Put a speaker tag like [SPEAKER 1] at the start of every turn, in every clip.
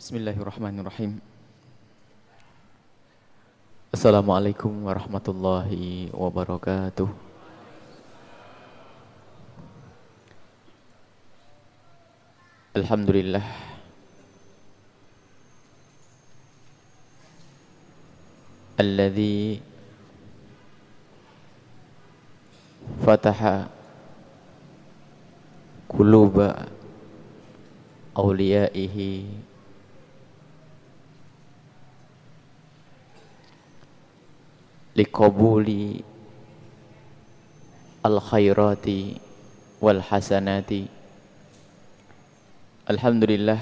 [SPEAKER 1] Bismillahirrahmanirrahim. Assalamualaikum warahmatullahi wabarakatuh. Alhamdulillah. Alladhi fataha quluba awliyaihi liqabuli al-khairati wal hasanati Alhamdulillah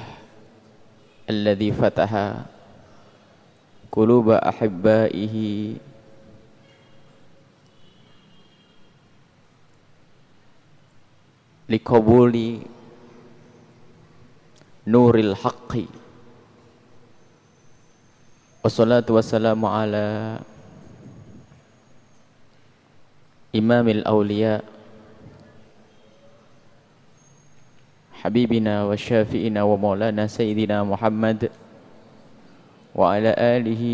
[SPEAKER 1] alladhi fataha quluba ahibbaihi liqabuli nuril haqqi wassalatu wassalamu ala إمام الأولياء حبيبنا وشافئنا ومولانا سيدنا محمد وعلى آله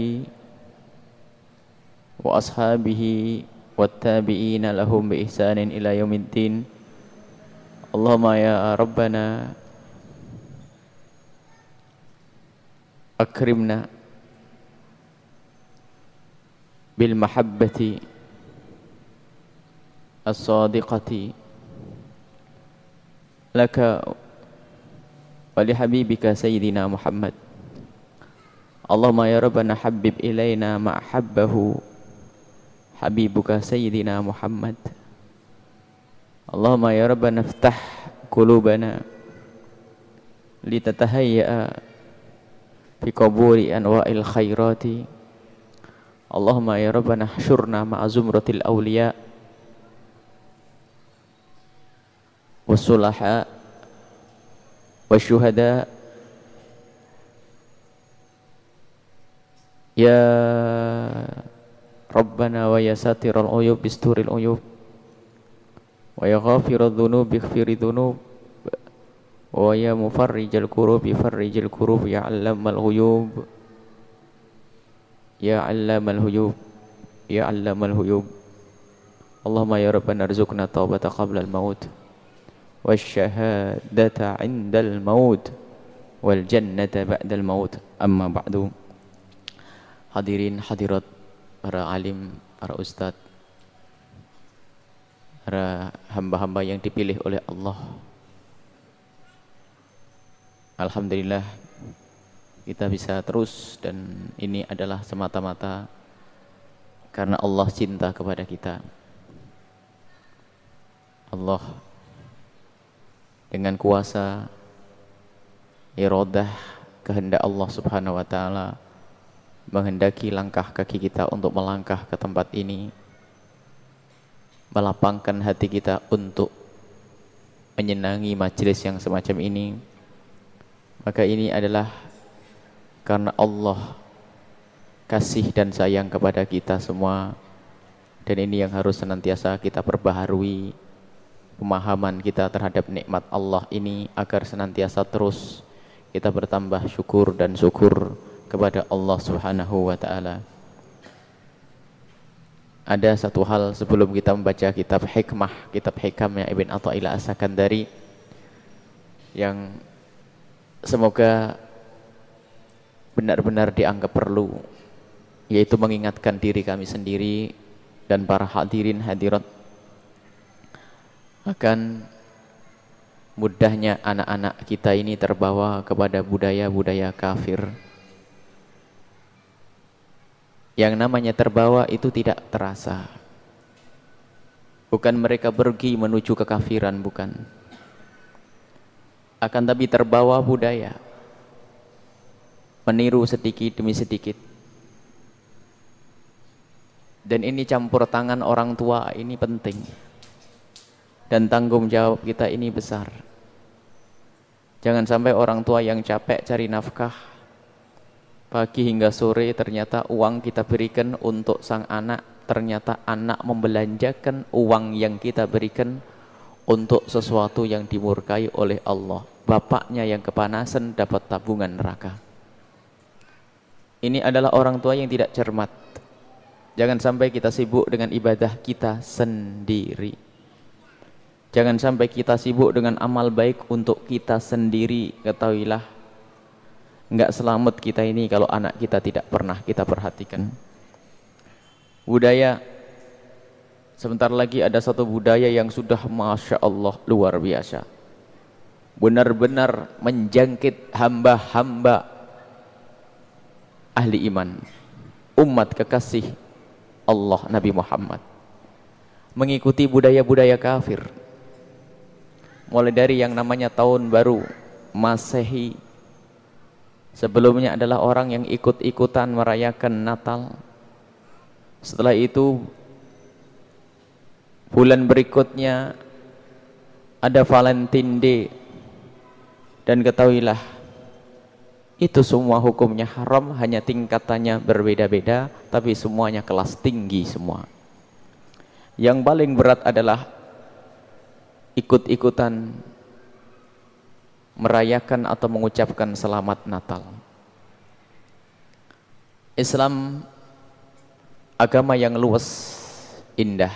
[SPEAKER 1] وأصحابه والتابعين لهم بإحسان إلى يوم الدين. اللهم يا ربنا أكرمنا بالمحبة الصادقة. لك ولحبيبك سيدنا محمد. اللهم يا ربنا حبب إلينا ما حبه حبيبك سيدنا محمد. اللهم يا ربنا افتح قلوبنا لتتهيأ في قبول أنواع الخيرات. اللهم يا ربنا احشرنا مع زمرة الأولياء. والصلحاء والشهداء. يا ربنا ويا ساتر العيوب بستور العيوب. ويا غافر الذنوب اغفر الذنوب. ويا مفرج الكروب فرج الكروب يا علام الغيوب. يا علام الغيوب. يا علام الغيوب. اللهم يا ربنا ارزقنا التوبة قبل الموت. wasyahadata indal maut wal jannata ba'dal maut amma ba'du hadirin hadirat para alim para ustadz para hamba-hamba yang dipilih oleh Allah. Alhamdulillah kita bisa terus dan ini adalah semata-mata karena Allah cinta kepada kita. Allah dengan kuasa iradah kehendak Allah Subhanahu wa taala menghendaki langkah kaki kita untuk melangkah ke tempat ini melapangkan hati kita untuk menyenangi majelis yang semacam ini maka ini adalah karena Allah kasih dan sayang kepada kita semua dan ini yang harus senantiasa kita perbaharui pemahaman kita terhadap nikmat Allah ini agar senantiasa terus kita bertambah syukur dan syukur kepada Allah Subhanahu wa taala. Ada satu hal sebelum kita membaca kitab hikmah, kitab hikamnya Ibn Athaillah As-Sakandari yang semoga benar-benar dianggap perlu yaitu mengingatkan diri kami sendiri dan para hadirin hadirat akan mudahnya anak-anak kita ini terbawa kepada budaya-budaya kafir. Yang namanya terbawa itu tidak terasa. Bukan mereka pergi menuju kekafiran, bukan. Akan tapi terbawa budaya. Meniru sedikit demi sedikit. Dan ini campur tangan orang tua ini penting dan tanggung jawab kita ini besar. Jangan sampai orang tua yang capek cari nafkah pagi hingga sore ternyata uang kita berikan untuk sang anak ternyata anak membelanjakan uang yang kita berikan untuk sesuatu yang dimurkai oleh Allah. Bapaknya yang kepanasan dapat tabungan neraka. ini adalah orang tua yang tidak cermat. Jangan sampai kita sibuk dengan ibadah kita sendiri. Jangan sampai kita sibuk dengan amal baik untuk kita sendiri. Ketahuilah, enggak selamat kita ini kalau anak kita tidak pernah kita perhatikan. Budaya, sebentar lagi ada satu budaya yang sudah Masya Allah luar biasa. Benar-benar menjangkit hamba-hamba ahli iman umat kekasih Allah Nabi Muhammad mengikuti budaya-budaya kafir mulai dari yang namanya tahun baru Masehi. Sebelumnya adalah orang yang ikut-ikutan merayakan Natal. Setelah itu bulan berikutnya ada Valentine Day. Dan ketahuilah itu semua hukumnya haram, hanya tingkatannya berbeda-beda, tapi semuanya kelas tinggi semua. Yang paling berat adalah ikut-ikutan merayakan atau mengucapkan selamat Natal. Islam agama yang luas, indah.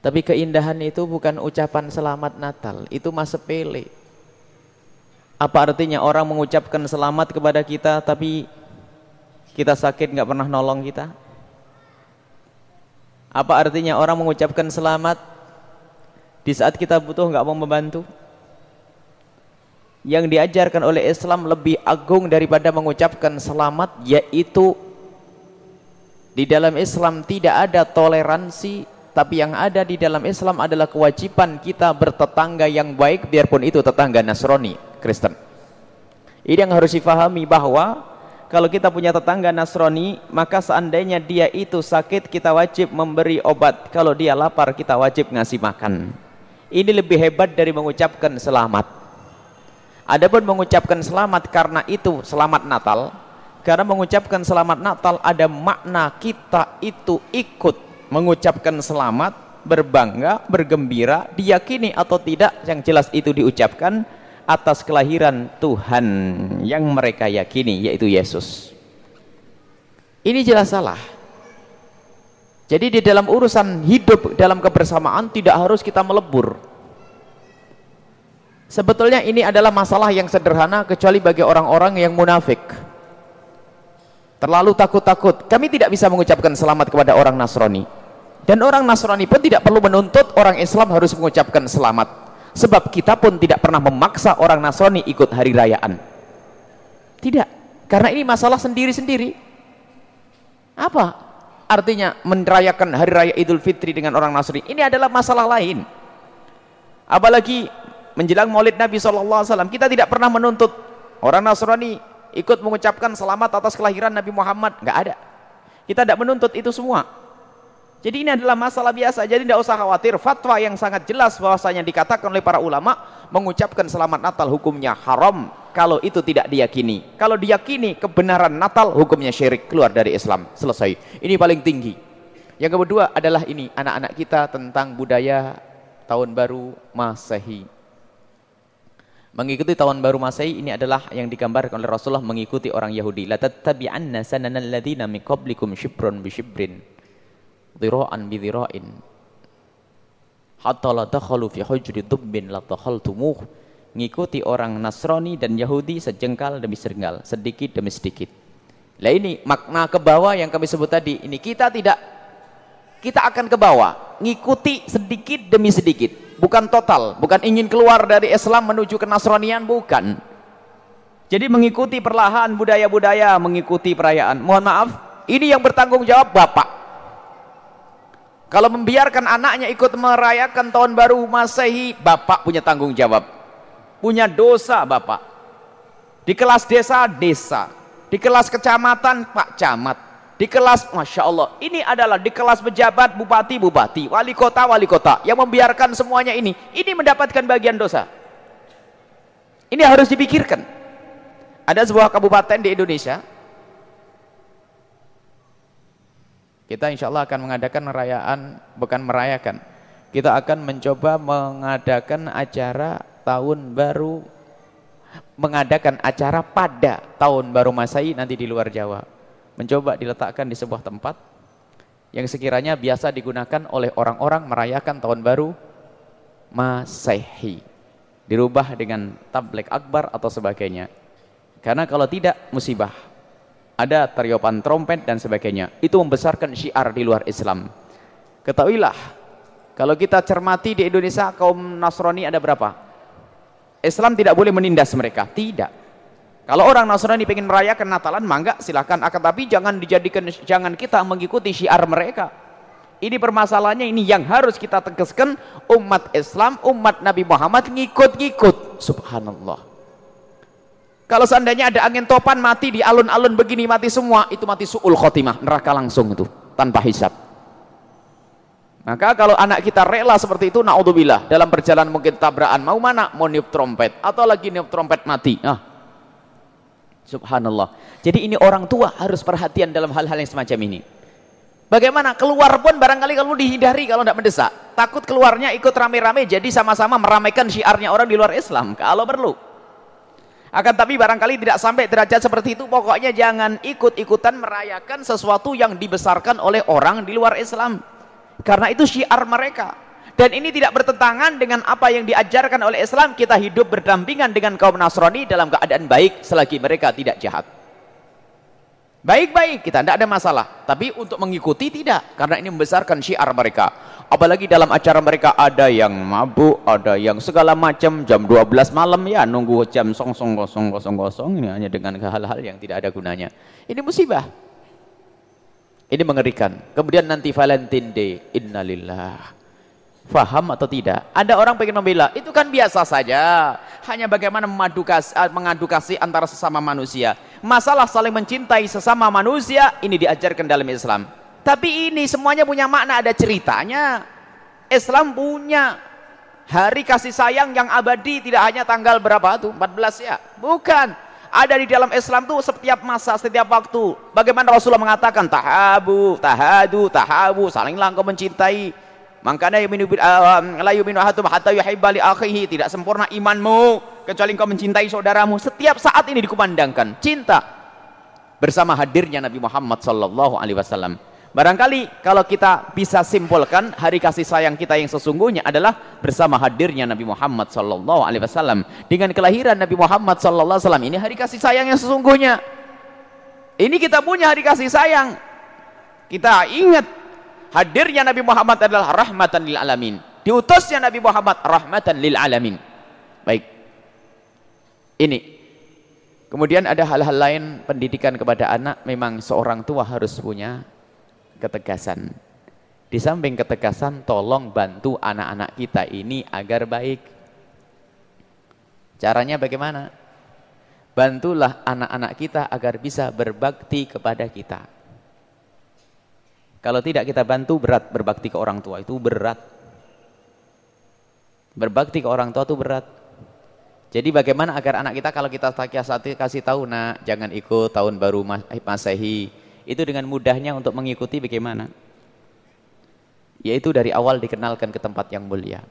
[SPEAKER 1] Tapi keindahan itu bukan ucapan selamat Natal, itu masa sepele. Apa artinya orang mengucapkan selamat kepada kita tapi kita sakit nggak pernah nolong kita? Apa artinya orang mengucapkan selamat di saat kita butuh nggak mau membantu? Yang diajarkan oleh Islam lebih agung daripada mengucapkan selamat yaitu di dalam Islam tidak ada toleransi tapi yang ada di dalam Islam adalah kewajiban kita bertetangga yang baik biarpun itu tetangga Nasrani Kristen. Ini yang harus difahami bahwa kalau kita punya tetangga Nasrani, maka seandainya dia itu sakit, kita wajib memberi obat. Kalau dia lapar, kita wajib ngasih makan. Ini lebih hebat dari mengucapkan selamat. Adapun mengucapkan selamat karena itu selamat Natal. Karena mengucapkan selamat Natal ada makna kita itu ikut mengucapkan selamat, berbangga, bergembira, diyakini atau tidak, yang jelas itu diucapkan atas kelahiran Tuhan yang mereka yakini yaitu Yesus ini jelas salah jadi di dalam urusan hidup dalam kebersamaan tidak harus kita melebur. Sebetulnya ini adalah masalah yang sederhana kecuali bagi orang-orang yang munafik. Terlalu takut-takut. Kami tidak bisa mengucapkan selamat kepada orang Nasrani. Dan orang Nasrani pun tidak perlu menuntut orang Islam harus mengucapkan selamat. Sebab kita pun tidak pernah memaksa orang Nasrani ikut hari rayaan. Tidak. Karena ini masalah sendiri-sendiri. Apa artinya merayakan hari raya idul fitri dengan orang Nasrani ini adalah masalah lain. Apalagi menjelang maulid Nabi SAW kita tidak pernah menuntut orang Nasrani ikut mengucapkan selamat atas kelahiran Nabi Muhammad. Nggak ada. Kita tidak menuntut itu semua. Jadi ini adalah masalah biasa. Jadi tidak usah khawatir. Fatwa yang sangat jelas bahwasanya dikatakan oleh para ulama mengucapkan selamat Natal hukumnya haram kalau itu tidak diyakini. Kalau diyakini kebenaran Natal hukumnya syirik keluar dari Islam. Selesai. Ini paling tinggi. Yang kedua adalah ini anak-anak kita tentang budaya tahun baru Masehi. Mengikuti tahun baru Masehi ini adalah yang digambarkan oleh Rasulullah mengikuti orang Yahudi. La tattabi'anna sananal ladzina min qablikum bi shibrin dhira'an bi dhira'in hatta la dakhalu fi hujri dubbin la dakhaltumuh ngikuti orang Nasrani dan Yahudi sejengkal demi sejengkal sedikit demi sedikit. Lah ini makna ke bawah yang kami sebut tadi ini kita tidak kita akan ke bawah ngikuti sedikit demi sedikit bukan total bukan ingin keluar dari Islam menuju ke Nasranian bukan. Jadi mengikuti perlahan budaya-budaya mengikuti perayaan. Mohon maaf ini yang bertanggung jawab Bapak. Kalau membiarkan anaknya ikut merayakan tahun baru Masehi, bapak punya tanggung jawab. Punya dosa bapak. Di kelas desa, desa. Di kelas kecamatan, Pak Camat. Di kelas, Masya Allah, ini adalah di kelas pejabat, bupati, bupati, wali kota, wali kota. Yang membiarkan semuanya ini, ini mendapatkan bagian dosa. Ini harus dipikirkan. Ada sebuah kabupaten di Indonesia, Kita insya Allah akan mengadakan perayaan, bukan merayakan. Kita akan mencoba mengadakan acara tahun baru mengadakan acara pada tahun baru Masehi nanti di luar Jawa. Mencoba diletakkan di sebuah tempat yang sekiranya biasa digunakan oleh orang-orang merayakan tahun baru Masehi. Dirubah dengan tablek akbar atau sebagainya. Karena kalau tidak musibah. Ada teriopan trompet dan sebagainya. Itu membesarkan syiar di luar Islam. Ketahuilah, kalau kita cermati di Indonesia kaum Nasrani ada berapa? Islam tidak boleh menindas mereka, tidak. Kalau orang Nasrani ingin merayakan Natalan, mangga silahkan. Akan tapi jangan dijadikan, jangan kita mengikuti syiar mereka. Ini permasalahannya ini yang harus kita tegaskan umat Islam, umat Nabi Muhammad ngikut-ngikut. Subhanallah. Kalau seandainya ada angin topan mati di alun-alun begini mati semua, itu mati su'ul khotimah, neraka langsung itu, tanpa hisap. Maka kalau anak kita rela seperti itu, naudzubillah, dalam perjalanan mungkin tabrakan, mau mana? Mau niup trompet, atau lagi niup trompet mati. Ah. Subhanallah. Jadi ini orang tua harus perhatian dalam hal-hal yang semacam ini. Bagaimana? Keluar pun barangkali kalau dihindari kalau tidak mendesak. Takut keluarnya ikut rame-rame jadi sama-sama meramaikan syiarnya orang di luar Islam. Kalau perlu. Akan tapi barangkali tidak sampai derajat seperti itu. Pokoknya jangan ikut-ikutan merayakan sesuatu yang dibesarkan oleh orang di luar Islam. Karena itu syiar mereka. Dan ini tidak bertentangan dengan apa yang diajarkan oleh Islam. Kita hidup berdampingan dengan kaum Nasrani dalam keadaan baik selagi mereka tidak jahat. Baik-baik, kita tidak ada masalah. Tapi untuk mengikuti tidak. Karena ini membesarkan syiar mereka. Apalagi dalam acara mereka ada yang mabuk, ada yang segala macam. Jam 12 malam ya, nunggu jam song song kosong kosong kosong. Ini hanya dengan hal-hal yang tidak ada gunanya. Ini musibah. Ini mengerikan. Kemudian nanti Valentine Day, innalillah. Faham atau tidak? Ada orang pengen membela, itu kan biasa saja. Hanya bagaimana eh, mengadukasi antara sesama manusia. Masalah saling mencintai sesama manusia, ini diajarkan dalam Islam. Tapi ini semuanya punya makna, ada ceritanya. Islam punya hari kasih sayang yang abadi, tidak hanya tanggal berapa tuh, 14 ya? Bukan ada di dalam Islam tuh setiap masa, setiap waktu. Bagaimana Rasulullah mengatakan tahabu, tahadu, tahabu, salinglah engkau mencintai. Makanya yuminu uh, la yuminu ahadukum hatta akhihi, tidak sempurna imanmu kecuali engkau mencintai saudaramu. Setiap saat ini dikumandangkan cinta bersama hadirnya Nabi Muhammad sallallahu alaihi wasallam. Barangkali kalau kita bisa simpulkan hari kasih sayang kita yang sesungguhnya adalah bersama hadirnya Nabi Muhammad sallallahu alaihi wasallam. Dengan kelahiran Nabi Muhammad sallallahu alaihi wasallam ini hari kasih sayang yang sesungguhnya. Ini kita punya hari kasih sayang. Kita ingat hadirnya Nabi Muhammad adalah rahmatan lil alamin. Diutusnya Nabi Muhammad rahmatan lil alamin. Baik. Ini. Kemudian ada hal-hal lain pendidikan kepada anak memang seorang tua harus punya ketegasan. Di samping ketegasan, tolong bantu anak-anak kita ini agar baik. Caranya bagaimana? Bantulah anak-anak kita agar bisa berbakti kepada kita. Kalau tidak kita bantu berat berbakti ke orang tua itu berat. Berbakti ke orang tua itu berat. Jadi bagaimana agar anak kita kalau kita kasih tahu nak jangan ikut tahun baru Masehi, itu dengan mudahnya untuk mengikuti bagaimana? Yaitu dari awal dikenalkan ke tempat yang mulia.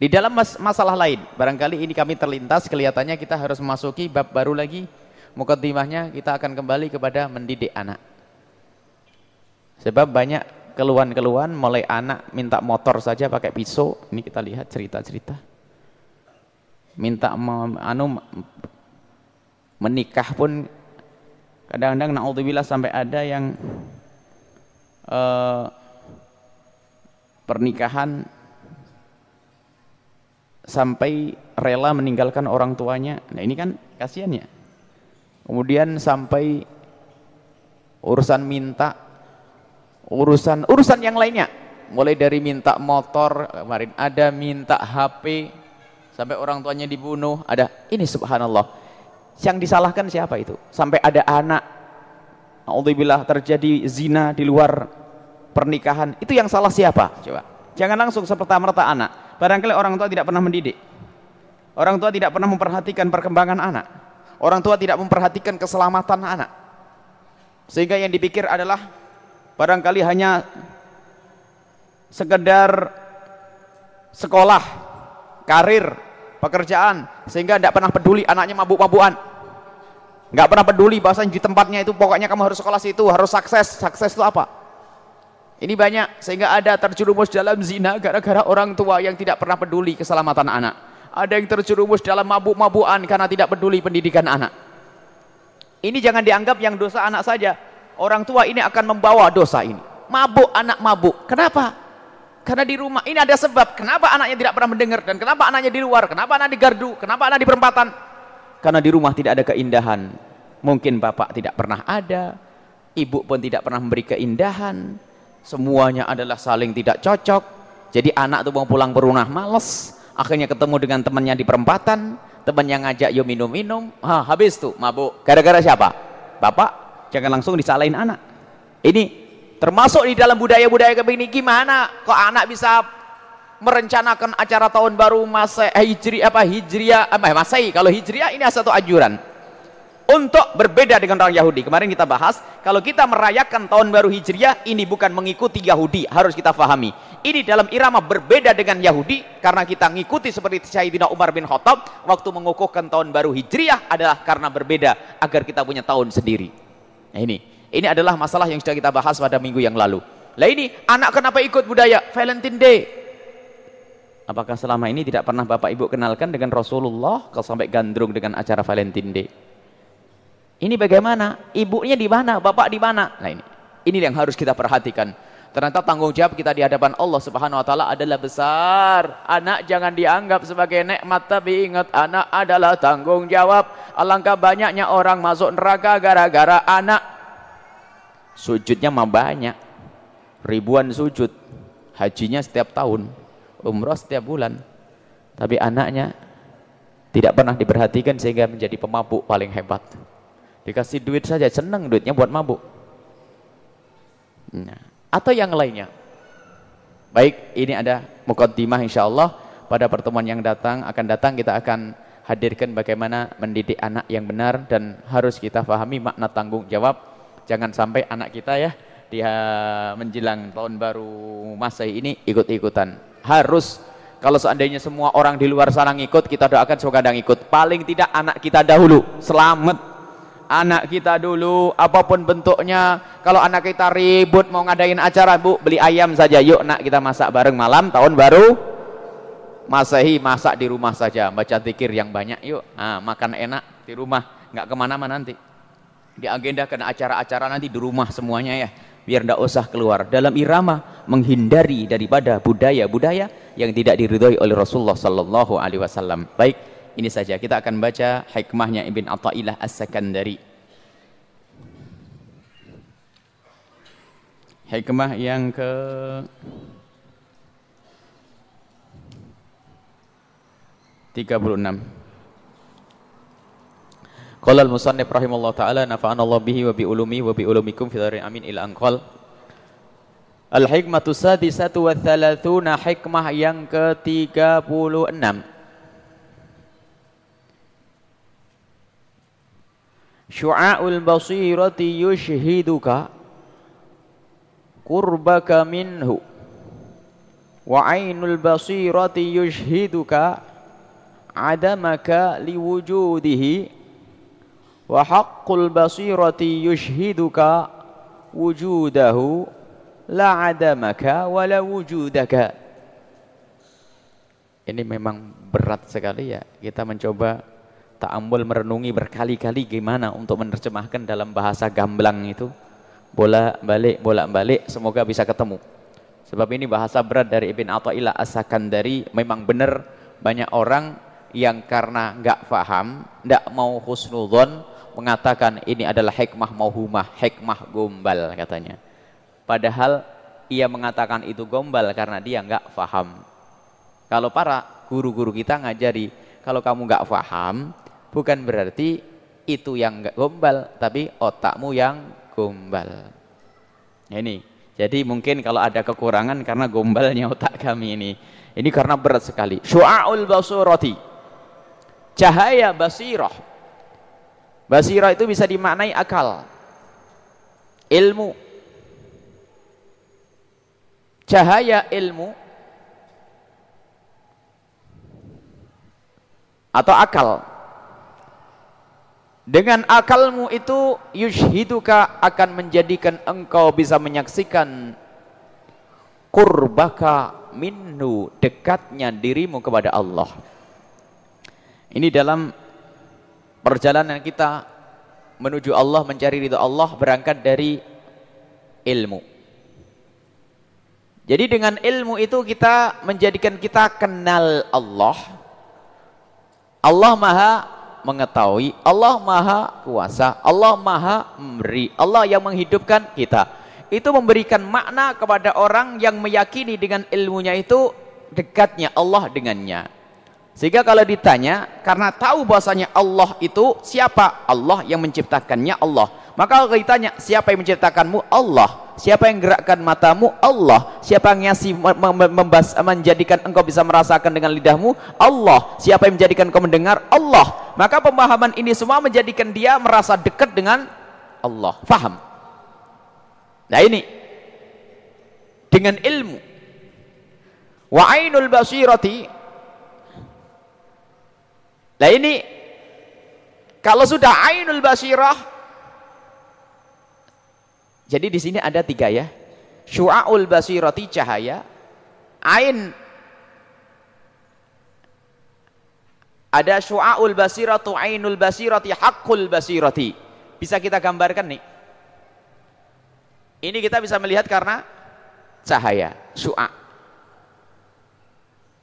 [SPEAKER 1] Di dalam mas masalah lain, barangkali ini kami terlintas, kelihatannya kita harus memasuki bab baru lagi. Mukaddimahnya kita akan kembali kepada mendidik anak. Sebab banyak keluhan-keluhan mulai anak minta motor saja pakai pisau. Ini kita lihat cerita-cerita. Minta anu menikah pun kadang-kadang naudzubillah sampai ada yang uh, pernikahan sampai rela meninggalkan orang tuanya. Nah, ini kan kasihan ya. Kemudian sampai urusan minta urusan urusan yang lainnya. Mulai dari minta motor, kemarin ada minta HP sampai orang tuanya dibunuh, ada. Ini subhanallah yang disalahkan siapa itu? Sampai ada anak, Alhamdulillah terjadi zina di luar pernikahan. Itu yang salah siapa? Coba. Jangan langsung seperti-merta anak. Barangkali orang tua tidak pernah mendidik. Orang tua tidak pernah memperhatikan perkembangan anak. Orang tua tidak memperhatikan keselamatan anak. Sehingga yang dipikir adalah barangkali hanya sekedar sekolah karir, pekerjaan, sehingga tidak pernah peduli anaknya mabuk-mabukan. Nggak pernah peduli bahasa di tempatnya itu pokoknya kamu harus sekolah situ, harus sukses. Sukses itu apa? Ini banyak sehingga ada terjerumus dalam zina gara-gara orang tua yang tidak pernah peduli keselamatan anak. Ada yang terjerumus dalam mabuk-mabukan karena tidak peduli pendidikan anak. Ini jangan dianggap yang dosa anak saja. Orang tua ini akan membawa dosa ini. Mabuk anak mabuk. Kenapa? Karena di rumah ini ada sebab. Kenapa anaknya tidak pernah mendengar dan kenapa anaknya di luar? Kenapa anak di gardu? Kenapa anak di perempatan? Karena di rumah tidak ada keindahan. Mungkin bapak tidak pernah ada, ibu pun tidak pernah memberi keindahan. Semuanya adalah saling tidak cocok. Jadi anak tuh mau pulang ke rumah males akhirnya ketemu dengan temannya di perempatan temannya ngajak yuk minum-minum. Ha, habis tuh mabuk. Gara-gara siapa? bapak. Jangan langsung disalahin anak. Ini termasuk di dalam budaya-budaya kebini gimana? Kok anak bisa merencanakan acara tahun baru masa hijri apa hijriah apa masai kalau hijriah ini satu ajuran untuk berbeda dengan orang Yahudi. Kemarin kita bahas, kalau kita merayakan tahun baru Hijriah, ini bukan mengikuti Yahudi, harus kita fahami. Ini dalam irama berbeda dengan Yahudi, karena kita mengikuti seperti Sayyidina Umar bin Khattab, waktu mengukuhkan tahun baru Hijriah adalah karena berbeda, agar kita punya tahun sendiri. Nah ini, ini adalah masalah yang sudah kita bahas pada minggu yang lalu. Lah ini, anak kenapa ikut budaya Valentine Day? Apakah selama ini tidak pernah Bapak Ibu kenalkan dengan Rasulullah kalau sampai gandrung dengan acara Valentine Day? Ini bagaimana? Ibunya di mana? Bapak di mana? Nah ini. Ini yang harus kita perhatikan. Ternyata tanggung jawab kita di hadapan Allah Subhanahu wa taala adalah besar. Anak jangan dianggap sebagai nikmat tapi ingat anak adalah tanggung jawab. Alangkah banyaknya orang masuk neraka gara-gara anak. Sujudnya mah banyak. Ribuan sujud. Hajinya setiap tahun, umroh setiap bulan. Tapi anaknya tidak pernah diperhatikan sehingga menjadi pemabuk paling hebat. Dikasih duit saja, senang duitnya buat mabuk. Nah, atau yang lainnya. Baik, ini ada mukaddimah insyaallah pada pertemuan yang datang akan datang kita akan hadirkan bagaimana mendidik anak yang benar dan harus kita pahami makna tanggung jawab. Jangan sampai anak kita ya dia menjelang tahun baru masa ini ikut-ikutan. Harus. Kalau seandainya semua orang di luar sana ngikut, kita doakan semoga ada ngikut. Paling tidak anak kita dahulu. Selamat. Anak kita dulu apa pun bentuknya. Kalau anak kita ribut mau ngadain acara bu beli ayam saja. Yuk nak kita masak bareng malam. Tahun baru masehi masak di rumah saja. Baca zikir yang banyak yuk. Nah, makan enak di rumah. Nggak ke mana-mana nanti. Di agenda kena acara-acara nanti di rumah semuanya ya biar ndak usah keluar dalam irama menghindari daripada budaya-budaya yang tidak diridhoi oleh Rasulullah sallallahu alaihi wasallam baik ini saja kita akan baca hikmahnya Ibn Atta'illah As-Sakandari. Hikmah yang ke tiga puluh enam. Qala al-musannif rahimahullah taala nafa'ana Allah bihi wa bi ulumi wa bi ulumikum fi amin ila anqal. Al-hikmatu sadisatu wa thalathuna hikmah yang ke-36. syu'aul basirati yushhiduka qurbaka minhu wa ainul basirati yushhiduka adamaka liwujudihi wa haqqul basirati yushhiduka wujudahu la adamaka wala wujudaka. Ini memang berat sekali ya. Kita mencoba ta'amul merenungi berkali-kali gimana untuk menerjemahkan dalam bahasa gamblang itu. Bolak balik bolak balik semoga bisa ketemu. Sebab ini bahasa berat dari Ibn Atta'illah As-Sakandari. Memang benar banyak orang yang karena nggak faham nggak mau husnudon mengatakan ini adalah hikmah mauhumah hikmah gombal katanya padahal ia mengatakan itu gombal karena dia nggak faham kalau para guru-guru kita ngajari kalau kamu nggak faham bukan berarti itu yang enggak gombal, tapi otakmu yang gombal. Ini. Jadi mungkin kalau ada kekurangan karena gombalnya otak kami ini. Ini karena berat sekali. Syu'aul basurati. Cahaya basirah. Basirah itu bisa dimaknai akal. Ilmu. Cahaya ilmu atau akal dengan akalmu itu yushhiduka akan menjadikan engkau bisa menyaksikan kurbaka minhu dekatnya dirimu kepada Allah. Ini dalam perjalanan kita menuju Allah mencari ridho Allah berangkat dari ilmu. Jadi dengan ilmu itu kita menjadikan kita kenal Allah. Allah Maha mengetahui, Allah Maha kuasa, Allah Maha memberi, Allah yang menghidupkan kita. Itu memberikan makna kepada orang yang meyakini dengan ilmunya itu dekatnya Allah dengannya. Sehingga kalau ditanya, karena tahu bahasanya Allah itu siapa? Allah yang menciptakannya Allah. Maka kalau ditanya, siapa yang menciptakanmu? Allah. Siapa yang gerakkan matamu? Allah. Siapa yang ngasih menjadikan engkau bisa merasakan dengan lidahmu? Allah. Siapa yang menjadikan engkau mendengar? Allah. Maka pemahaman ini semua menjadikan dia merasa dekat dengan Allah. Faham? Nah ini dengan ilmu. Wa ainul basirati. Nah ini kalau sudah ainul basirah jadi di sini ada tiga ya. Syu'aul basirati cahaya, ain ada syu'aul basiratu ainul basirati haqqul basirati. Bisa kita gambarkan nih. Ini kita bisa melihat karena cahaya, syu'a.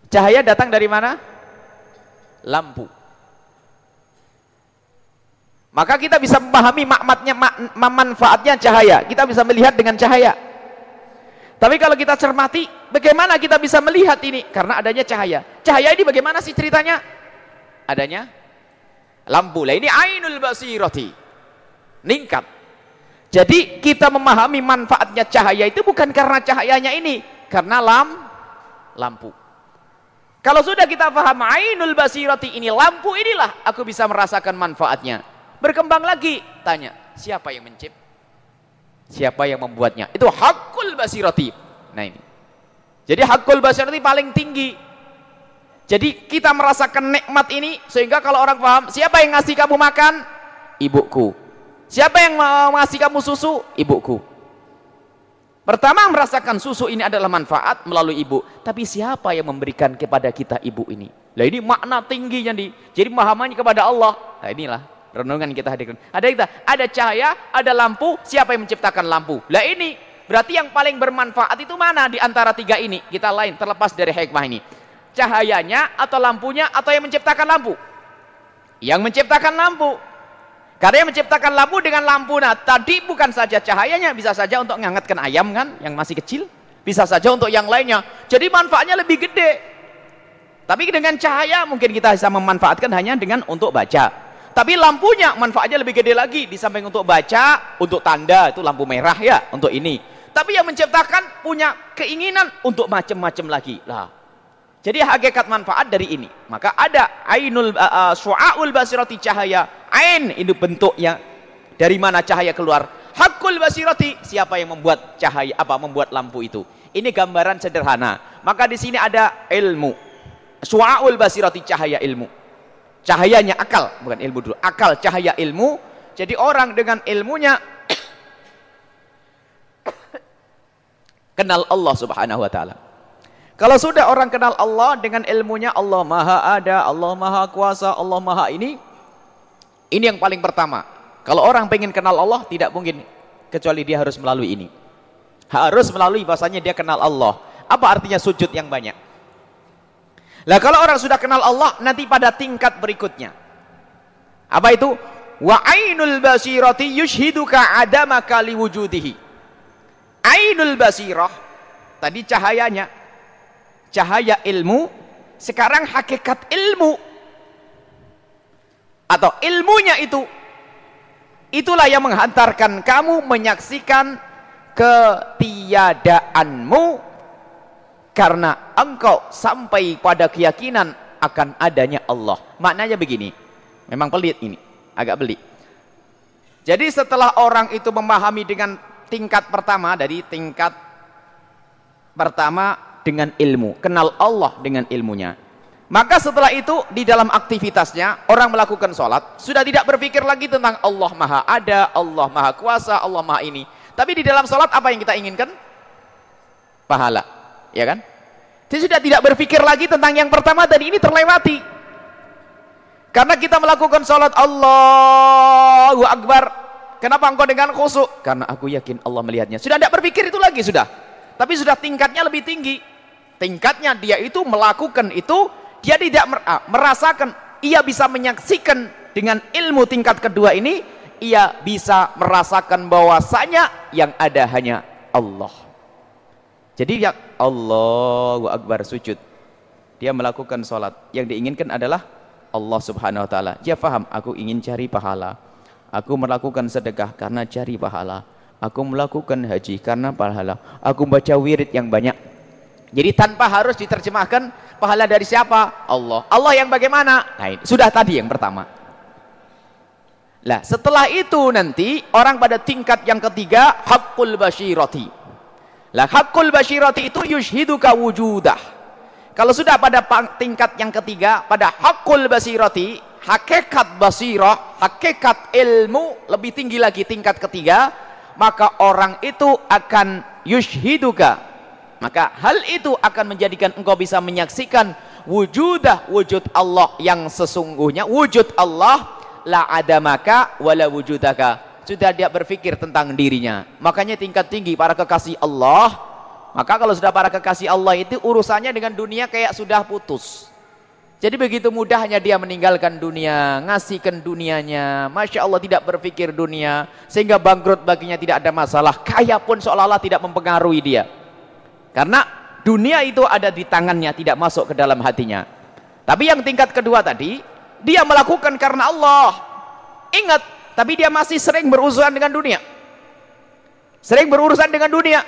[SPEAKER 1] Cahaya datang dari mana? Lampu. Maka kita bisa memahami makmatnya, manfaatnya cahaya. Kita bisa melihat dengan cahaya. Tapi kalau kita cermati, bagaimana kita bisa melihat ini? Karena adanya cahaya. Cahaya ini bagaimana sih ceritanya? Adanya lampu. Lah ini ainul basirati. Ningkat. Jadi kita memahami manfaatnya cahaya itu bukan karena cahayanya ini, karena lam lampu. Kalau sudah kita paham ainul basirati ini lampu inilah aku bisa merasakan manfaatnya. Berkembang lagi, tanya, siapa yang mencipt? Siapa yang membuatnya? Itu hakul basirati. Nah ini. Jadi hakul basirati paling tinggi. Jadi kita merasakan nikmat ini sehingga kalau orang paham, siapa yang ngasih kamu makan? Ibuku. Siapa yang ngasih kamu susu? Ibuku. Pertama merasakan susu ini adalah manfaat melalui ibu. Tapi siapa yang memberikan kepada kita ibu ini? Lah ini makna tingginya nih. Jadi pemahamannya kepada Allah. Nah inilah renungan kita hadirkan. Ada kita, ada cahaya, ada lampu, siapa yang menciptakan lampu? Lah ini berarti yang paling bermanfaat itu mana di antara tiga ini? Kita lain terlepas dari hikmah ini. Cahayanya atau lampunya atau yang menciptakan lampu? Yang menciptakan lampu. Karena yang menciptakan lampu dengan lampu nah tadi bukan saja cahayanya bisa saja untuk menghangatkan ayam kan yang masih kecil, bisa saja untuk yang lainnya. Jadi manfaatnya lebih gede. Tapi dengan cahaya mungkin kita bisa memanfaatkan hanya dengan untuk baca. Tapi lampunya manfaatnya lebih gede lagi di samping untuk baca, untuk tanda itu lampu merah ya, untuk ini. Tapi yang menciptakan punya keinginan untuk macam-macam lagi. Lah. Jadi hakikat manfaat dari ini. Maka ada ainul uh, su'aul basirati cahaya. Ain itu bentuknya dari mana cahaya keluar. Hakul basirati siapa yang membuat cahaya apa membuat lampu itu. Ini gambaran sederhana. Maka di sini ada ilmu. Su'aul basirati cahaya ilmu cahayanya akal bukan ilmu dulu. Akal cahaya ilmu. Jadi orang dengan ilmunya kenal Allah subhanahu wa ta'ala. Kalau sudah orang kenal Allah dengan ilmunya Allah maha ada Allah maha kuasa Allah maha ini ini yang paling pertama. Kalau orang pengen kenal Allah tidak mungkin kecuali dia harus melalui ini. Harus melalui bahasanya dia kenal Allah. Apa artinya sujud yang banyak lah kalau orang sudah kenal Allah nanti pada tingkat berikutnya. Apa itu? Wa ainul basirati yushhiduka adamaka liwujudihi. Ainul basirah tadi cahayanya cahaya ilmu sekarang hakikat ilmu atau ilmunya itu itulah yang menghantarkan kamu menyaksikan ketiadaanmu karena engkau sampai pada keyakinan akan adanya Allah. Maknanya begini. Memang pelit ini. Agak pelit. Jadi setelah orang itu memahami dengan tingkat pertama dari tingkat pertama dengan ilmu. Kenal Allah dengan ilmunya. Maka setelah itu di dalam aktivitasnya orang melakukan sholat sudah tidak berpikir lagi tentang Allah Maha Ada, Allah Maha Kuasa, Allah Maha ini. Tapi di dalam sholat apa yang kita inginkan? Pahala, ya kan? Dia sudah tidak berpikir lagi tentang yang pertama tadi ini terlewati. Karena kita melakukan sholat Allahu Akbar. Kenapa engkau dengan khusyuk? Karena aku yakin Allah melihatnya. Sudah tidak berpikir itu lagi sudah. Tapi sudah tingkatnya lebih tinggi. Tingkatnya dia itu melakukan itu dia tidak ah, merasakan ia bisa menyaksikan dengan ilmu tingkat kedua ini ia bisa merasakan bahwasanya yang ada hanya Allah jadi ya Allahu Akbar sujud dia melakukan sholat yang diinginkan adalah Allah subhanahu wa ta'ala dia faham aku ingin cari pahala aku melakukan sedekah karena cari pahala aku melakukan haji karena pahala aku baca wirid yang banyak jadi tanpa harus diterjemahkan pahala dari siapa? Allah. Allah yang bagaimana? Nah, sudah tadi yang pertama. Lah, setelah itu nanti orang pada tingkat yang ketiga hakul basyirati. Lah, hakul basyirati itu yushhiduka wujudah. Kalau sudah pada tingkat yang ketiga, pada hakul basirati, hakikat basirah, hakikat ilmu lebih tinggi lagi tingkat ketiga, maka orang itu akan yushhiduka. Maka hal itu akan menjadikan engkau bisa menyaksikan wujudah wujud Allah yang sesungguhnya. Wujud Allah la ada maka wala wujudaka sudah dia berpikir tentang dirinya makanya tingkat tinggi para kekasih Allah maka kalau sudah para kekasih Allah itu urusannya dengan dunia kayak sudah putus jadi begitu mudahnya dia meninggalkan dunia, ngasihkan dunianya. Masya Allah tidak berpikir dunia. Sehingga bangkrut baginya tidak ada masalah. Kaya pun seolah-olah tidak mempengaruhi dia. Karena dunia itu ada di tangannya, tidak masuk ke dalam hatinya. Tapi yang tingkat kedua tadi, dia melakukan karena Allah. Ingat, tapi dia masih sering berurusan dengan dunia. Sering berurusan dengan dunia.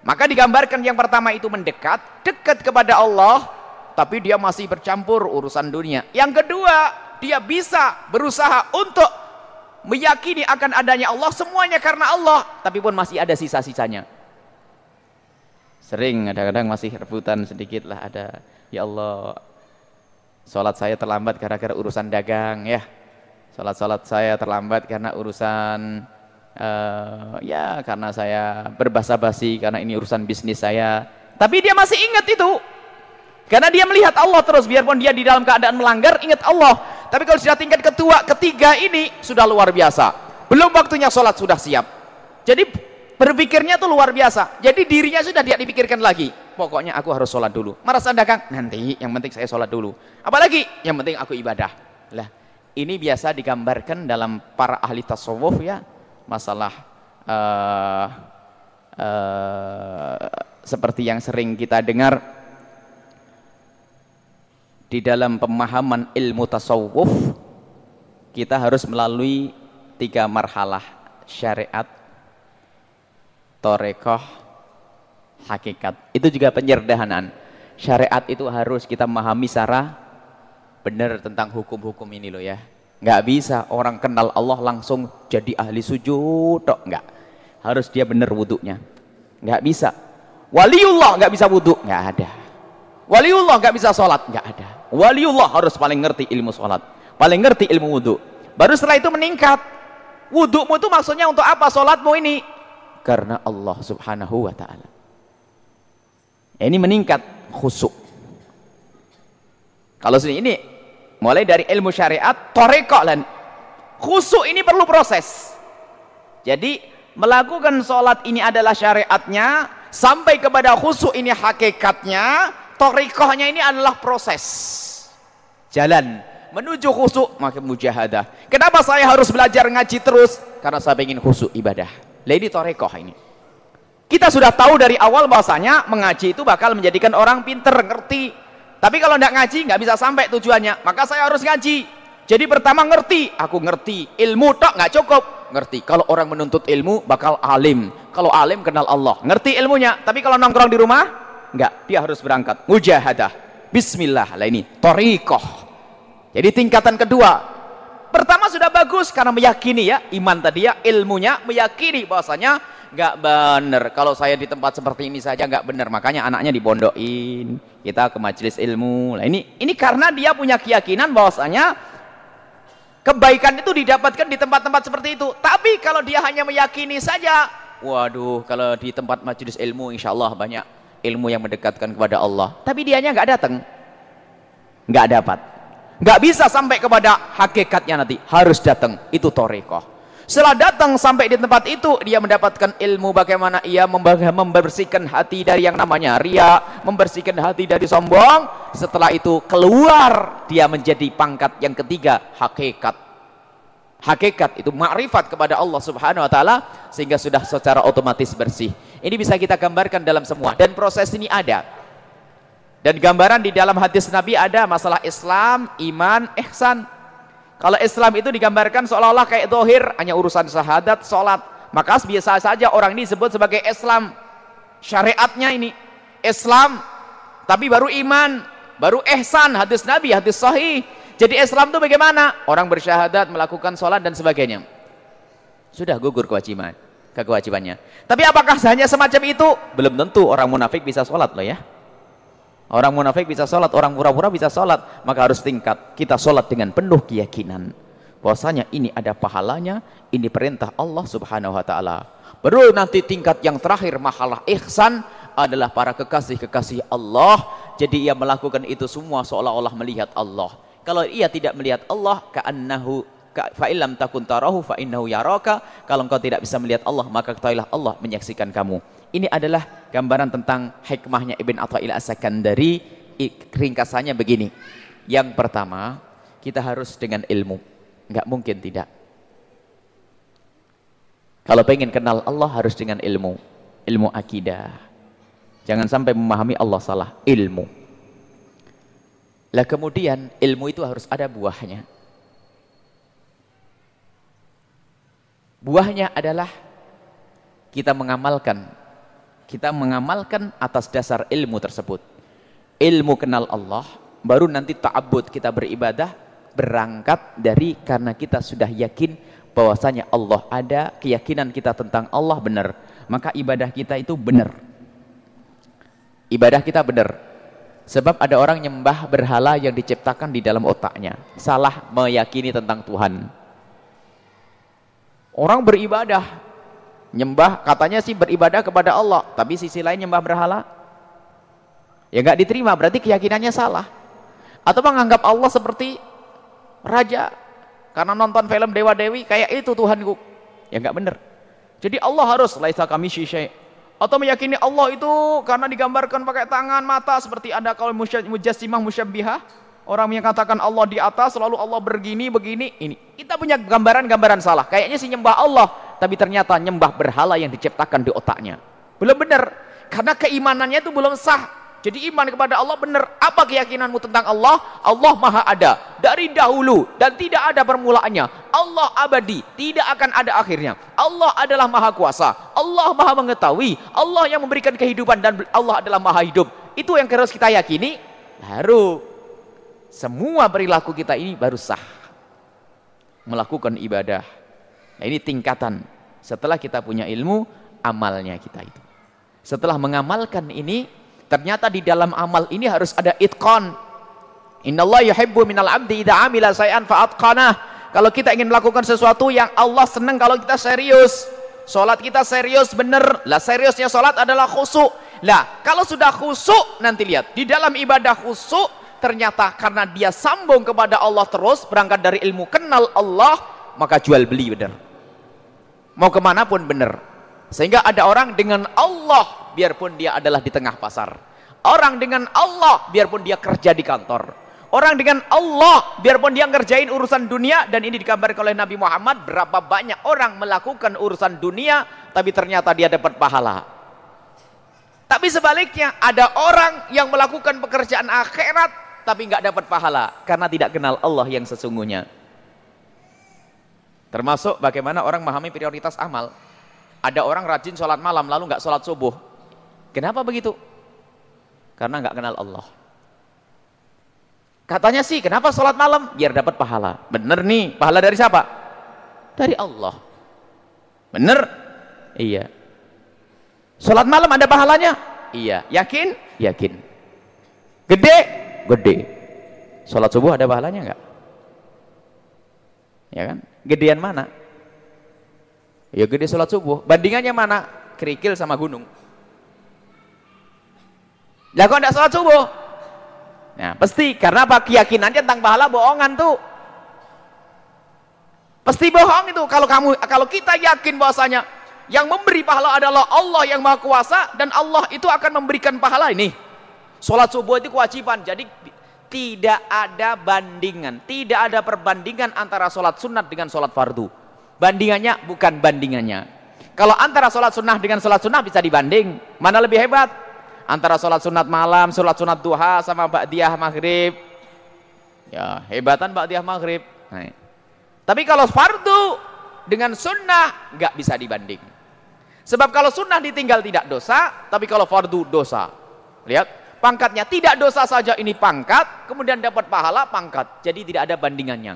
[SPEAKER 1] Maka digambarkan yang pertama itu mendekat, dekat kepada Allah, tapi dia masih bercampur urusan dunia. Yang kedua, dia bisa berusaha untuk meyakini akan adanya Allah, semuanya karena Allah, tapi pun masih ada sisa-sisanya sering kadang-kadang masih rebutan sedikit lah ada ya Allah sholat saya terlambat gara-gara urusan dagang ya sholat-sholat saya terlambat karena urusan uh, ya karena saya berbahasa basi karena ini urusan bisnis saya. Tapi dia masih ingat itu. Karena dia melihat Allah terus biarpun dia di dalam keadaan melanggar ingat Allah. Tapi kalau sudah tingkat ketua ketiga ini sudah luar biasa. Belum waktunya sholat sudah siap. Jadi berpikirnya tuh luar biasa. Jadi dirinya sudah tidak dipikirkan lagi. Pokoknya aku harus sholat dulu. Merasa dagang nanti yang penting saya sholat dulu. Apalagi yang penting aku ibadah. Lah ini biasa digambarkan dalam para ahli tasawuf ya. Masalah uh, uh, seperti yang sering kita dengar di dalam pemahaman ilmu tasawuf kita harus melalui tiga marhalah syariat torekoh hakikat. Itu juga penyerdahanan. Syariat itu harus kita memahami secara benar tentang hukum-hukum ini loh ya. Nggak bisa orang kenal Allah langsung jadi ahli sujud tok nggak. Harus dia benar wudhunya. Nggak bisa. Waliullah nggak bisa wudhu nggak ada. Waliullah nggak bisa sholat nggak ada. Waliullah harus paling ngerti ilmu sholat paling ngerti ilmu wudhu. Baru setelah itu meningkat. Wudhumu itu maksudnya untuk apa sholatmu ini? Karena Allah subhanahu wa ta'ala. Ini meningkat khusuk. Kalau sini ini mulai dari ilmu syariat torekok dan khusuk ini perlu proses. Jadi melakukan sholat ini adalah syariatnya sampai kepada khusuk ini hakikatnya torekohnya ini adalah proses. Jalan menuju khusuk maka mujahadah. Kenapa saya harus belajar ngaji terus? Karena saya ingin khusuk ibadah. Lady Torekoh ini. Kita sudah tahu dari awal bahasanya mengaji itu bakal menjadikan orang pinter, ngerti. Tapi kalau tidak ngaji, nggak bisa sampai tujuannya. Maka saya harus ngaji. Jadi pertama ngerti, aku ngerti. Ilmu tok nggak cukup, ngerti. Kalau orang menuntut ilmu bakal alim. Kalau alim kenal Allah, ngerti ilmunya. Tapi kalau nongkrong di rumah, nggak. Dia harus berangkat. Mujahadah. Bismillah. Lah ini torikoh. Jadi tingkatan kedua, Pertama sudah bagus karena meyakini ya, iman tadi ya, ilmunya meyakini bahwasanya nggak benar kalau saya di tempat seperti ini saja nggak benar makanya anaknya dibondokin. Kita ke majelis ilmu. Nah, ini ini karena dia punya keyakinan bahwasanya kebaikan itu didapatkan di tempat-tempat seperti itu. Tapi kalau dia hanya meyakini saja waduh kalau di tempat majelis ilmu insya Allah banyak ilmu yang mendekatkan kepada Allah. Tapi dianya nggak datang. Nggak dapat. Nggak bisa sampai kepada hakikatnya nanti. Harus datang. Itu torekoh setelah datang sampai di tempat itu, dia mendapatkan ilmu bagaimana ia membersihkan hati dari yang namanya ria, membersihkan hati dari sombong. Setelah itu keluar, dia menjadi pangkat yang ketiga, hakikat. Hakikat itu makrifat kepada Allah Subhanahu wa taala sehingga sudah secara otomatis bersih. Ini bisa kita gambarkan dalam semua dan proses ini ada. Dan gambaran di dalam hadis Nabi ada masalah Islam, iman, ihsan. Kalau Islam itu digambarkan seolah-olah kayak dohir, hanya urusan syahadat, sholat. Maka biasa saja orang ini disebut sebagai Islam. Syariatnya ini Islam, tapi baru iman, baru ihsan, hadis Nabi, hadis sahih. Jadi Islam itu bagaimana? Orang bersyahadat, melakukan sholat dan sebagainya. Sudah gugur kewajiban, kewajibannya. Tapi apakah hanya semacam itu? Belum tentu orang munafik bisa sholat loh ya. Orang munafik bisa sholat, orang pura-pura bisa sholat. Maka harus tingkat. Kita sholat dengan penuh keyakinan. Bahwasanya ini ada pahalanya, ini perintah Allah subhanahu wa ta'ala. Baru nanti tingkat yang terakhir, mahalah ihsan, adalah para kekasih-kekasih Allah. Jadi ia melakukan itu semua seolah-olah melihat Allah. Kalau ia tidak melihat Allah, ka'annahu fa'ilam takun tarahu fa'innahu yaraka. Kalau engkau tidak bisa melihat Allah, maka ketahuilah Allah menyaksikan kamu. Ini adalah gambaran tentang hikmahnya Ibn Atta'il As-Sakandari. Ringkasannya begini. Yang pertama, kita harus dengan ilmu. Enggak mungkin tidak. Kalau pengen kenal Allah harus dengan ilmu. Ilmu akidah. Jangan sampai memahami Allah salah. Ilmu. Lah kemudian ilmu itu harus ada buahnya. Buahnya adalah kita mengamalkan kita mengamalkan atas dasar ilmu tersebut. Ilmu kenal Allah baru nanti ta'abud kita beribadah berangkat dari karena kita sudah yakin bahwasanya Allah ada keyakinan kita tentang Allah benar maka ibadah kita itu benar. Ibadah kita benar. Sebab ada orang nyembah berhala yang diciptakan di dalam otaknya. Salah meyakini tentang Tuhan orang beribadah. Nyembah katanya sih beribadah kepada Allah tapi sisi lain nyembah berhala. Ya nggak diterima berarti keyakinannya salah. Atau menganggap Allah seperti raja karena nonton film Dewa Dewi kayak itu Tuhanku. Ya nggak bener. Jadi Allah harus laisa kami syai atau meyakini Allah itu karena digambarkan pakai tangan mata seperti ada kalau mujassimah musyabbihah orang yang katakan Allah di atas lalu Allah begini begini ini kita punya gambaran-gambaran salah kayaknya sih nyembah Allah tapi ternyata nyembah berhala yang diciptakan di otaknya. Belum benar. Karena keimanannya itu belum sah. Jadi iman kepada Allah benar. Apa keyakinanmu tentang Allah? Allah maha ada. Dari dahulu. Dan tidak ada permulaannya. Allah abadi. Tidak akan ada akhirnya. Allah adalah maha kuasa. Allah maha mengetahui. Allah yang memberikan kehidupan. Dan Allah adalah maha hidup. Itu yang harus kita yakini. Baru. Semua perilaku kita ini baru sah. Melakukan ibadah Nah ini tingkatan. Setelah kita punya ilmu, amalnya kita itu. Setelah mengamalkan ini, ternyata di dalam amal ini harus ada itqan. Innallaha yuhibbu minal abdi idza amila say'an fa'atqanah. Kalau kita ingin melakukan sesuatu yang Allah senang kalau kita serius. Salat kita serius benar. Lah seriusnya salat adalah khusuk. Lah, kalau sudah khusuk nanti lihat di dalam ibadah khusuk ternyata karena dia sambung kepada Allah terus berangkat dari ilmu kenal Allah maka jual beli benar. Mau ke mana pun benar. Sehingga ada orang dengan Allah biarpun dia adalah di tengah pasar. Orang dengan Allah biarpun dia kerja di kantor. Orang dengan Allah biarpun dia ngerjain urusan dunia dan ini dikabarkan oleh Nabi Muhammad berapa banyak orang melakukan urusan dunia tapi ternyata dia dapat pahala. Tapi sebaliknya ada orang yang melakukan pekerjaan akhirat tapi nggak dapat pahala karena tidak kenal Allah yang sesungguhnya Termasuk bagaimana orang memahami prioritas amal. Ada orang rajin sholat malam lalu nggak sholat subuh. Kenapa begitu? Karena nggak kenal Allah. Katanya sih, kenapa sholat malam? Biar dapat pahala. Bener nih, pahala dari siapa? Dari Allah. Bener? Iya. Sholat malam ada pahalanya? Iya. Yakin? Yakin. Gede? Gede. Sholat subuh ada pahalanya enggak? Ya kan? Gedean mana? Ya gede sholat subuh. Bandingannya mana? Kerikil sama gunung. Lah kok enggak sholat subuh? Nah, pasti karena apa? Keyakinannya tentang pahala bohongan tuh. Pasti bohong itu kalau kamu kalau kita yakin bahwasanya yang memberi pahala adalah Allah yang Maha Kuasa dan Allah itu akan memberikan pahala ini. Salat subuh itu kewajiban. Jadi tidak ada bandingan, tidak ada perbandingan antara salat sunat dengan salat fardu. Bandingannya bukan bandingannya. Kalau antara salat sunnah dengan salat sunnah bisa dibanding, mana lebih hebat? Antara salat sunat malam, salat sunat duha sama ba'diyah maghrib. Ya, hebatan ba'diyah maghrib. Nah, tapi kalau fardu dengan sunnah nggak bisa dibanding. Sebab kalau sunnah ditinggal tidak dosa, tapi kalau fardu dosa. Lihat, pangkatnya tidak dosa saja ini pangkat, kemudian dapat pahala pangkat. Jadi tidak ada bandingannya.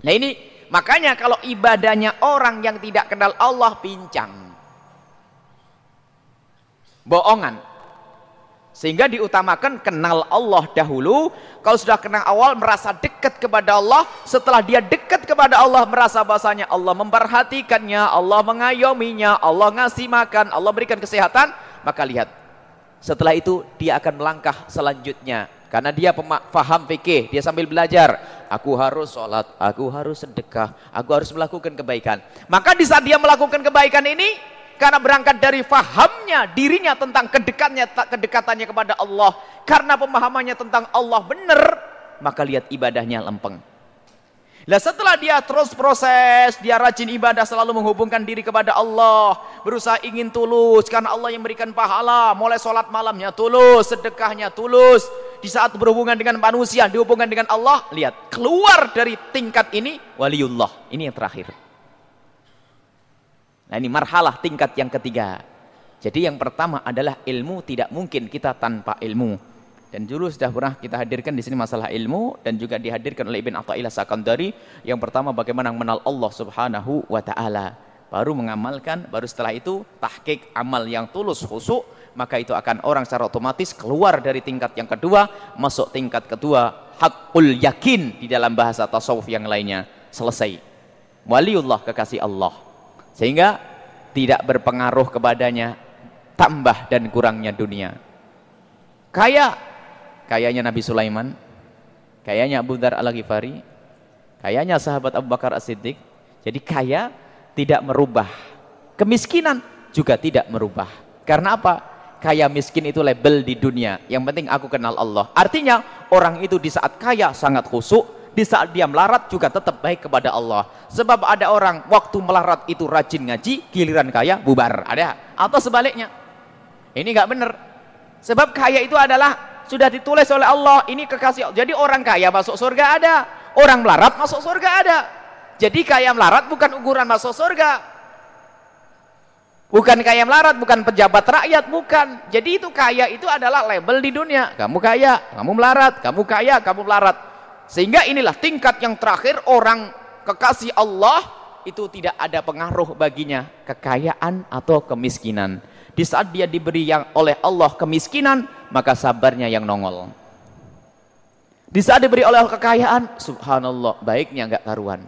[SPEAKER 1] Nah ini makanya kalau ibadahnya orang yang tidak kenal Allah pincang. Bohongan. Sehingga diutamakan kenal Allah dahulu. Kalau sudah kenal awal merasa dekat kepada Allah. Setelah dia dekat kepada Allah merasa bahasanya Allah memperhatikannya, Allah mengayominya, Allah ngasih makan, Allah berikan kesehatan. Maka lihat. Setelah itu dia akan melangkah selanjutnya. Karena dia paham fikih, dia sambil belajar. Aku harus sholat, aku harus sedekah, aku harus melakukan kebaikan. Maka di saat dia melakukan kebaikan ini, karena berangkat dari fahamnya dirinya tentang kedekatnya kedekatannya kepada Allah karena pemahamannya tentang Allah benar maka lihat ibadahnya lempeng Nah setelah dia terus proses, dia rajin ibadah selalu menghubungkan diri kepada Allah, berusaha ingin tulus karena Allah yang memberikan pahala, mulai sholat malamnya tulus, sedekahnya tulus, di saat berhubungan dengan manusia, dihubungkan dengan Allah, lihat keluar dari tingkat ini waliullah, ini yang terakhir. Nah ini marhalah tingkat yang ketiga. Jadi yang pertama adalah ilmu tidak mungkin kita tanpa ilmu. Dan dulu sudah pernah kita hadirkan di sini masalah ilmu dan juga dihadirkan oleh Ibn Athaillah Sakandari. Yang pertama bagaimana mengenal Allah Subhanahu wa taala. Baru mengamalkan, baru setelah itu tahqiq amal yang tulus khusyuk, maka itu akan orang secara otomatis keluar dari tingkat yang kedua, masuk tingkat kedua, hakul yakin di dalam bahasa tasawuf yang lainnya. Selesai. Waliullah kekasih Allah. Sehingga tidak berpengaruh kepadanya tambah dan kurangnya dunia. Kaya, kayanya Nabi Sulaiman, kayanya Abu Dhar al-Ghifari, kayanya sahabat Abu Bakar As-Siddiq. Jadi kaya tidak merubah. Kemiskinan juga tidak merubah. Karena apa? Kaya miskin itu label di dunia. Yang penting aku kenal Allah. Artinya orang itu di saat kaya sangat khusyuk, di saat dia melarat juga tetap baik kepada Allah. Sebab ada orang waktu melarat itu rajin ngaji, giliran kaya bubar. Ada atau sebaliknya. Ini nggak benar. Sebab kaya itu adalah sudah ditulis oleh Allah, ini kekasih. Jadi orang kaya masuk surga ada, orang melarat masuk surga ada. Jadi kaya melarat bukan ukuran masuk surga. Bukan kaya melarat, bukan pejabat rakyat, bukan. Jadi itu kaya itu adalah label di dunia. Kamu kaya, kamu melarat, kamu kaya, kamu melarat. Sehingga inilah tingkat yang terakhir orang kekasih Allah itu tidak ada pengaruh baginya kekayaan atau kemiskinan. Di saat dia diberi yang oleh Allah kemiskinan, maka sabarnya yang nongol. Di saat diberi oleh kekayaan, subhanallah, baiknya enggak karuan.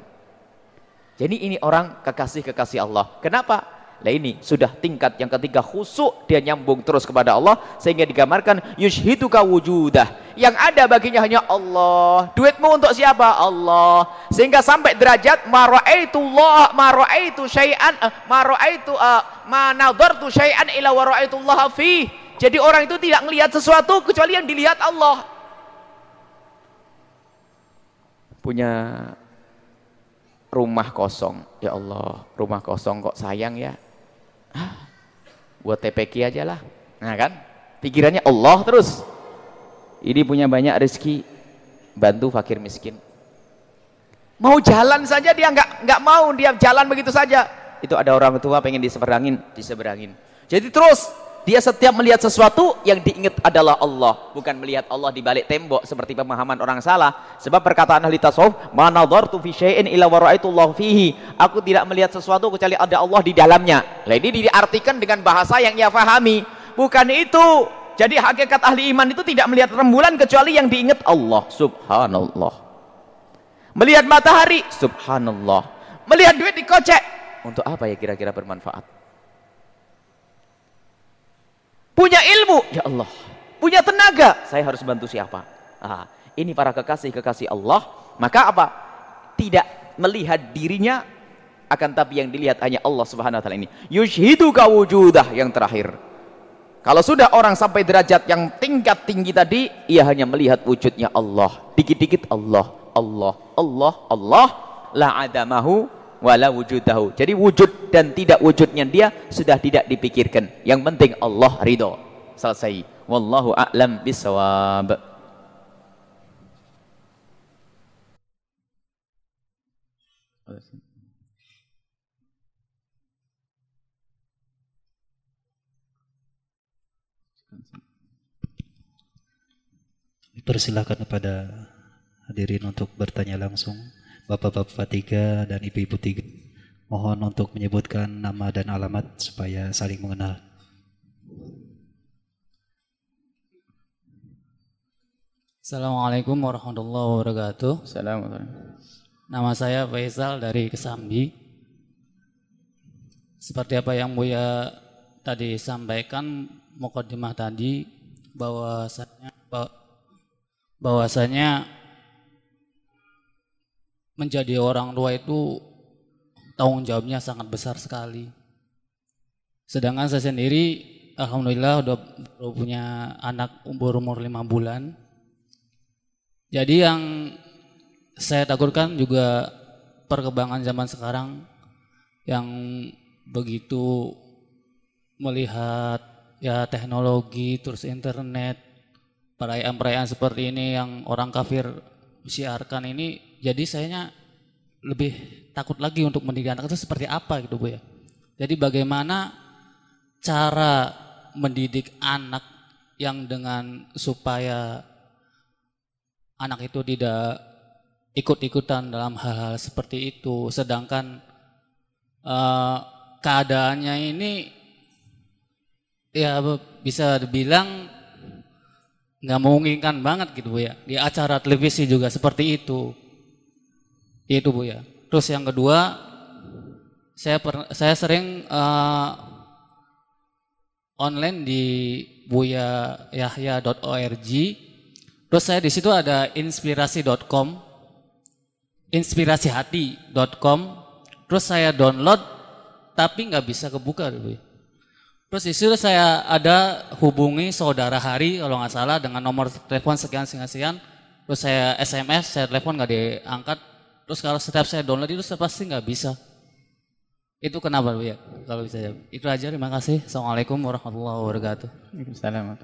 [SPEAKER 1] Jadi ini orang kekasih-kekasih Allah. Kenapa? Nah ini sudah tingkat yang ketiga khusuk dia nyambung terus kepada Allah sehingga digambarkan yushhiduka wujudah. Yang ada baginya hanya Allah. Duitmu untuk siapa? Allah. Sehingga sampai derajat ma ra'aitullah ma ra'aitu syai'an uh, ma ra'aitu uh, ma nadartu syai'an ila wa ra'aitullah fi. Jadi orang itu tidak melihat sesuatu kecuali yang dilihat Allah. Punya rumah kosong. Ya Allah, rumah kosong kok sayang ya? Buat TPK aja lah. Nah kan? Pikirannya Allah terus. Ini punya banyak rezeki. Bantu fakir miskin. Mau jalan saja dia nggak nggak mau. Dia jalan begitu saja. Itu ada orang tua pengen diseberangin diseberangin. Jadi terus dia setiap melihat sesuatu yang diingat adalah Allah. Bukan melihat Allah di balik tembok seperti pemahaman orang salah. Sebab perkataan ahli tasawuf ma nadartu fi syai'in illa wa Allah fihi. Aku tidak melihat sesuatu kecuali ada Allah di dalamnya. Ini diartikan dengan bahasa yang ia fahami. Bukan itu. Jadi hakikat ahli iman itu tidak melihat rembulan kecuali yang diingat Allah. Subhanallah. Melihat matahari subhanallah. Melihat duit dikocek. Untuk apa ya kira-kira bermanfaat punya ilmu. Ya Allah. Punya tenaga. Saya harus bantu siapa? Ah, ini para kekasih-kekasih Allah. Maka apa? Tidak melihat dirinya akan tapi yang dilihat hanya Allah subhanahu wa ta'ala ini. Yushhidu kawujudah yang terakhir. Kalau sudah orang sampai derajat yang tingkat tinggi tadi ia hanya melihat wujudnya Allah. Dikit-dikit Allah. Allah Allah Allah. La adamahu wala wujudahu. Jadi wujud dan tidak wujudnya dia sudah tidak dipikirkan. Yang penting Allah ridho. Selesai. Wallahu a'lam bisawab.
[SPEAKER 2] Persilahkan kepada hadirin untuk bertanya langsung bapak-bapak tiga dan ibu-ibu tiga. Mohon untuk menyebutkan nama dan alamat supaya saling mengenal.
[SPEAKER 3] Assalamualaikum warahmatullahi wabarakatuh.
[SPEAKER 4] Assalamualaikum.
[SPEAKER 3] Nama saya Faisal dari Kesambi. Seperti apa yang Buya tadi sampaikan mukadimah tadi bahwasanya bahwasanya menjadi orang tua itu tanggung jawabnya sangat besar sekali. Sedangkan saya sendiri alhamdulillah udah, udah punya anak umur umur lima bulan. Jadi yang saya takutkan juga perkembangan zaman sekarang yang begitu melihat ya teknologi terus internet perayaan-perayaan seperti ini yang orang kafir siarkan ini jadi sayanya lebih takut lagi untuk mendidik anak itu seperti apa gitu Bu ya. Jadi bagaimana cara mendidik anak yang dengan supaya anak itu tidak ikut-ikutan dalam hal-hal seperti itu sedangkan uh, keadaannya ini ya bisa dibilang nggak memungkinkan banget gitu Bu ya di acara televisi juga seperti itu itu Bu ya. Terus yang kedua, saya per, saya sering uh, online di buyayahya.org. Terus saya di situ ada inspirasi.com, inspirasihati.com. Terus saya download, tapi nggak bisa kebuka, Bu. Terus di situ saya ada hubungi saudara Hari kalau nggak salah dengan nomor telepon sekian sekian sekian. Terus saya SMS, saya telepon nggak diangkat, Terus kalau setiap saya download itu saya pasti nggak bisa. Itu kenapa Bu ya? Kalau bisa jawab. Itu aja terima kasih. Assalamualaikum warahmatullahi wabarakatuh.
[SPEAKER 4] Waalaikumsalam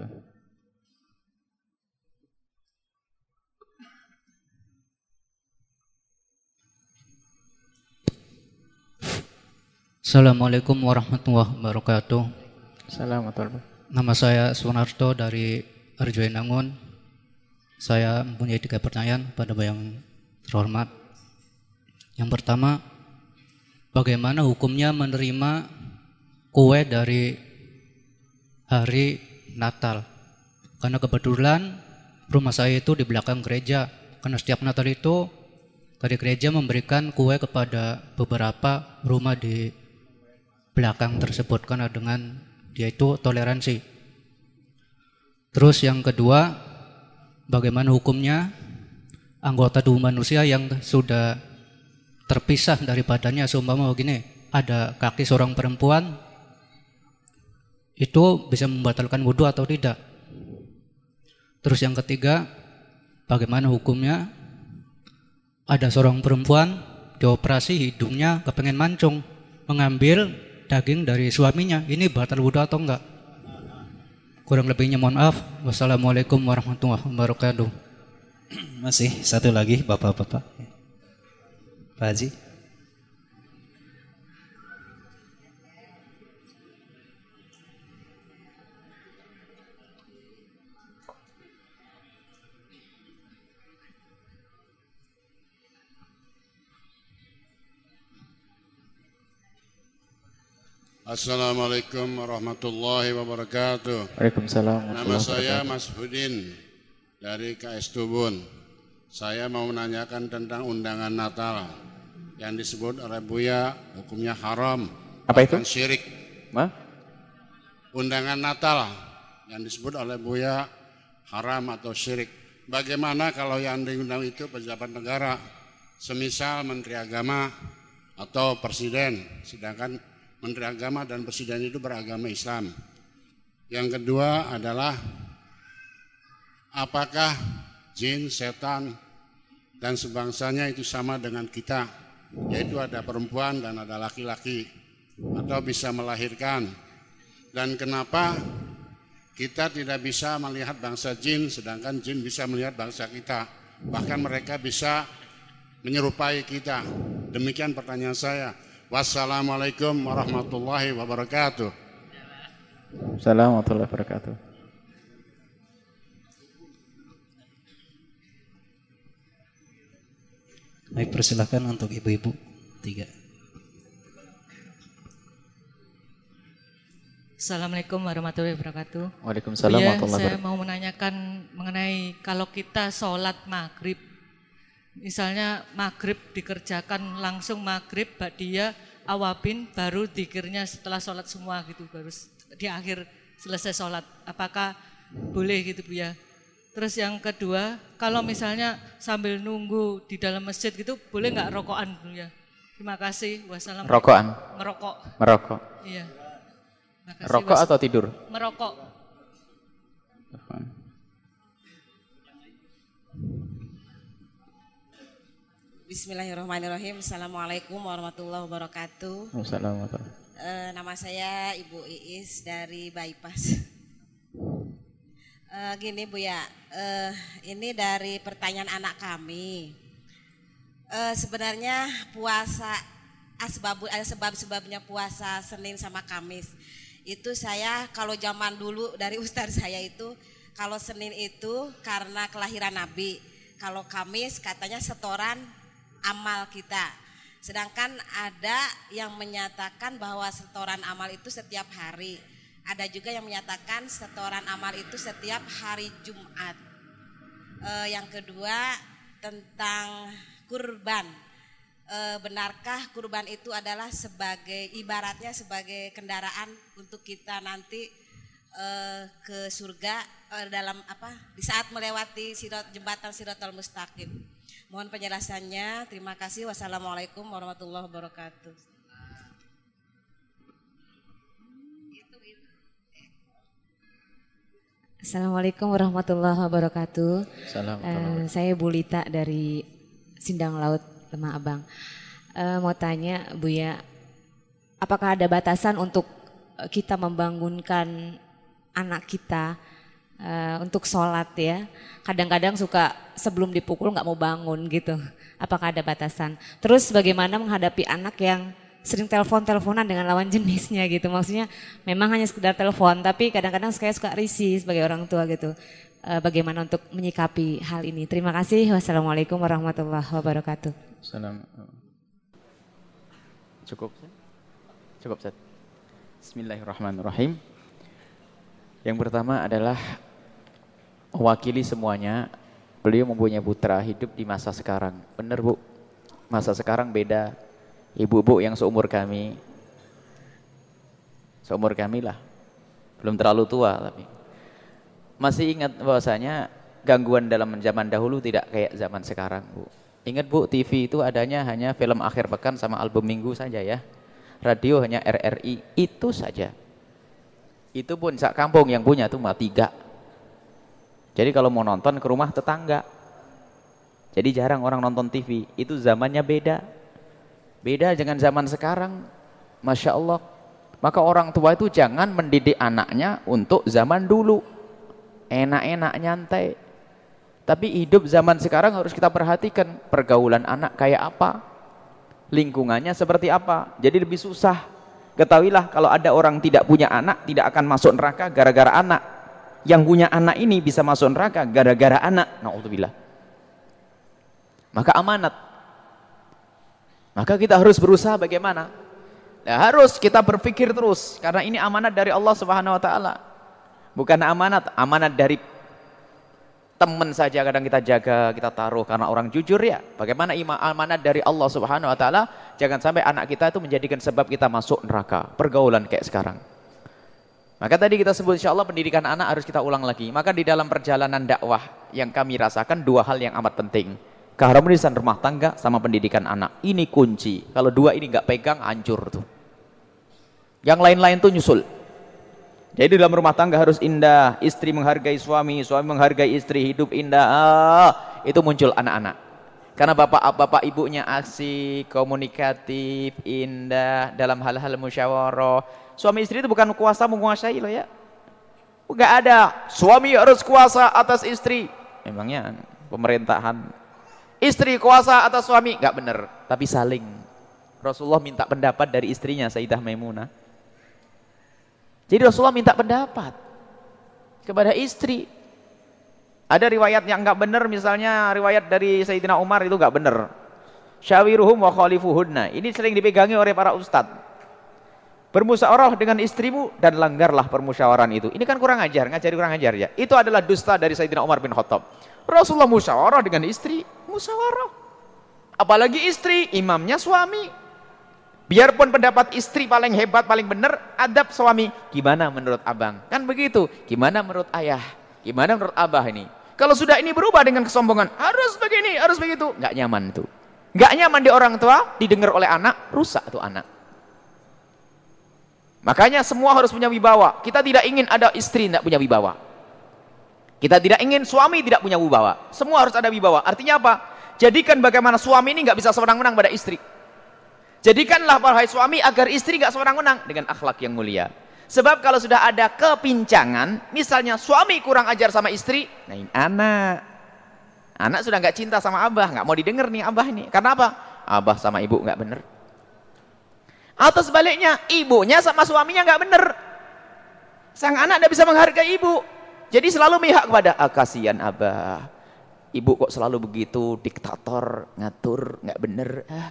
[SPEAKER 2] Assalamualaikum warahmatullahi wabarakatuh.
[SPEAKER 4] Assalamualaikum.
[SPEAKER 2] Nama saya Sunarto dari Arjoinangun. Saya mempunyai tiga pertanyaan pada yang terhormat. Yang pertama, bagaimana hukumnya menerima kue dari hari Natal? Karena kebetulan rumah saya itu di belakang gereja. Karena setiap Natal itu dari gereja memberikan kue kepada beberapa rumah di belakang tersebut karena dengan dia itu toleransi. Terus yang kedua, bagaimana hukumnya anggota tubuh manusia yang sudah terpisah dari badannya seumpama begini ada kaki seorang perempuan itu bisa membatalkan wudhu atau tidak. Terus yang ketiga bagaimana hukumnya? Ada seorang perempuan dioperasi hidungnya kepengen mancung mengambil daging dari suaminya. Ini batal wudhu atau enggak? Kurang lebihnya mohon maaf. Wassalamualaikum warahmatullahi wabarakatuh.
[SPEAKER 5] Masih satu lagi bapak-bapak Pak
[SPEAKER 6] Assalamualaikum warahmatullahi wabarakatuh.
[SPEAKER 1] Waalaikumsalam.
[SPEAKER 6] Nama saya Mas Hudin dari KS Tubun. Saya mau menanyakan tentang undangan Natal yang disebut oleh Buya hukumnya haram.
[SPEAKER 1] Apa itu?
[SPEAKER 6] Syirik.
[SPEAKER 1] Ma?
[SPEAKER 6] Undangan Natal yang disebut oleh Buya haram atau syirik. Bagaimana kalau yang diundang itu pejabat negara, semisal Menteri Agama atau Presiden, sedangkan Menteri Agama dan Presiden itu beragama Islam. Yang kedua adalah apakah jin, setan, dan sebangsanya itu sama dengan kita, yaitu ada perempuan dan ada laki-laki, atau bisa melahirkan. Dan kenapa kita tidak bisa melihat bangsa jin, sedangkan jin bisa melihat bangsa kita. Bahkan mereka bisa menyerupai kita. Demikian pertanyaan saya. Wassalamualaikum warahmatullahi wabarakatuh.
[SPEAKER 1] Assalamualaikum warahmatullahi wabarakatuh.
[SPEAKER 5] Baik, persilahkan untuk ibu-ibu tiga.
[SPEAKER 7] Assalamualaikum warahmatullahi wabarakatuh.
[SPEAKER 1] Waalaikumsalam
[SPEAKER 7] Buya,
[SPEAKER 1] warahmatullahi
[SPEAKER 7] saya
[SPEAKER 1] wabarakatuh.
[SPEAKER 7] mau menanyakan mengenai kalau kita sholat maghrib, misalnya maghrib dikerjakan langsung maghrib, dia awabin, baru dikirnya setelah sholat semua gitu, baru di akhir selesai sholat. Apakah boleh gitu Bu ya? Terus yang kedua, kalau misalnya sambil nunggu di dalam masjid gitu, boleh nggak rokokan Bu ya? Terima kasih. Wassalamualaikum.
[SPEAKER 1] Rokokan?
[SPEAKER 7] Merokok.
[SPEAKER 1] Merokok.
[SPEAKER 7] Iya. Terima kasih.
[SPEAKER 1] Rokok atau tidur?
[SPEAKER 7] Merokok.
[SPEAKER 8] Bismillahirrahmanirrahim. Assalamualaikum warahmatullahi wabarakatuh.
[SPEAKER 1] Waalaikumsalam warahmatullahi
[SPEAKER 8] Eh, nama saya Ibu Iis dari Bypass. Eh, gini Bu ya, eh, ini dari pertanyaan anak kami. Eh, sebenarnya puasa asbab ada sebab-sebabnya puasa Senin sama Kamis. Itu saya kalau zaman dulu dari ustaz saya itu kalau Senin itu karena kelahiran Nabi. Kalau Kamis katanya setoran amal kita. Sedangkan ada yang menyatakan bahwa setoran amal itu setiap hari. Ada juga yang menyatakan setoran amal itu setiap hari Jumat. Eh, yang kedua tentang kurban. Eh, benarkah kurban itu adalah sebagai ibaratnya sebagai kendaraan untuk kita nanti eh, ke surga eh, dalam apa di saat melewati sirot, jembatan Sirotol Mustaqim. Mohon penjelasannya. Terima kasih. Wassalamualaikum warahmatullahi wabarakatuh.
[SPEAKER 9] Assalamualaikum warahmatullahi wabarakatuh.
[SPEAKER 1] Assalamualaikum
[SPEAKER 9] Eh, saya Bu Lita dari Sindang Laut Lemah Abang. Eh, mau tanya Bu ya, apakah ada batasan untuk eh, kita membangunkan anak kita eh, untuk sholat ya? Kadang-kadang suka sebelum dipukul nggak mau bangun gitu. Apakah ada batasan? Terus bagaimana menghadapi anak yang sering telepon-teleponan dengan lawan jenisnya gitu. Maksudnya memang hanya sekedar telepon, tapi kadang-kadang saya suka risih sebagai orang tua gitu. Eh, bagaimana untuk menyikapi hal ini? Terima kasih. Wassalamualaikum warahmatullahi wabarakatuh.
[SPEAKER 1] Salam. Cukup? Cukup, Ustaz. Bismillahirrahmanirrahim. Yang pertama adalah mewakili semuanya. Beliau mempunyai putra hidup di masa sekarang. Benar, Bu. Masa sekarang beda. Ibu-ibu yang seumur kami. Seumur kami lah. Belum terlalu tua tapi. Masih ingat bahwasanya gangguan dalam zaman dahulu tidak kayak zaman sekarang, Bu. Ingat Bu, TV itu adanya hanya film akhir pekan sama album minggu saja ya. Radio hanya RRI, itu saja. Itu pun sak kampung yang punya tuh mah tiga. Jadi kalau mau nonton ke rumah tetangga. Jadi jarang orang nonton TV, itu zamannya beda. Beda dengan zaman sekarang. Masya Allah. Maka orang tua itu jangan mendidik anaknya untuk zaman dulu. Enak-enak nyantai. Tapi hidup zaman sekarang harus kita perhatikan pergaulan anak kayak apa, lingkungannya seperti apa. Jadi lebih susah. Ketahuilah kalau ada orang tidak punya anak tidak akan masuk neraka gara-gara anak. Yang punya anak ini bisa masuk neraka gara-gara anak. Nauzubillah. Maka amanat. Maka kita harus berusaha bagaimana? Nah, harus kita berpikir terus karena ini amanat dari Allah Subhanahu wa taala. Bukan amanat, amanat dari teman saja kadang kita jaga, kita taruh karena orang jujur ya. Bagaimana iman amanat dari Allah Subhanahu wa taala? Jangan sampai anak kita itu menjadikan sebab kita masuk neraka, pergaulan kayak sekarang. Maka tadi kita sebut insya Allah pendidikan anak harus kita ulang lagi. Maka di dalam perjalanan dakwah yang kami rasakan dua hal yang amat penting. Keharmonisan rumah tangga sama pendidikan anak. Ini kunci. Kalau dua ini nggak pegang, hancur tuh. Yang lain-lain tuh nyusul. Jadi dalam rumah tangga harus indah, istri menghargai suami, suami menghargai istri, hidup indah. Ah, itu muncul anak-anak. Karena bapak-bapak ibunya asik, komunikatif, indah dalam hal-hal musyawarah. Suami istri itu bukan kuasa menguasai loh ya. Enggak ada suami harus kuasa atas istri. Memangnya pemerintahan. Istri kuasa atas suami, enggak benar, tapi saling. Rasulullah minta pendapat dari istrinya Sayyidah Maimunah. Jadi Rasulullah minta pendapat kepada istri. Ada riwayat yang enggak benar, misalnya riwayat dari Sayyidina Umar itu enggak benar. Syawiruhum wa khalifuhunna. Ini sering dipegangi oleh para ustadz. Bermusyawarah dengan istrimu dan langgarlah permusyawaran itu. Ini kan kurang ajar, ngajari kurang ajar ya. Itu adalah dusta dari Sayyidina Umar bin Khattab. Rasulullah musyawarah dengan istri, musyawarah. Apalagi istri, imamnya suami. Biarpun pendapat istri paling hebat, paling benar, adab suami. Gimana menurut abang? Kan begitu. Gimana menurut ayah? Gimana menurut abah ini? Kalau sudah ini berubah dengan kesombongan, harus begini, harus begitu. Gak nyaman itu. Gak nyaman di orang tua, didengar oleh anak, rusak tuh anak. Makanya semua harus punya wibawa. Kita tidak ingin ada istri tidak punya wibawa. Kita tidak ingin suami tidak punya wibawa. Semua harus ada wibawa. Artinya apa? Jadikan bagaimana suami ini nggak bisa sewenang-wenang pada istri. Jadikanlah wahai suami agar istri gak sewenang-wenang dengan akhlak yang mulia. Sebab kalau sudah ada kepincangan, misalnya suami kurang ajar sama istri, nah ini anak. Anak sudah gak cinta sama abah, gak mau didengar nih abah ini. Karena apa? Abah sama ibu gak bener. Atau sebaliknya, ibunya sama suaminya gak bener. Sang anak tidak bisa menghargai ibu. Jadi selalu mihak kepada, ah kasihan abah. Ibu kok selalu begitu, diktator, ngatur, gak bener. Ah,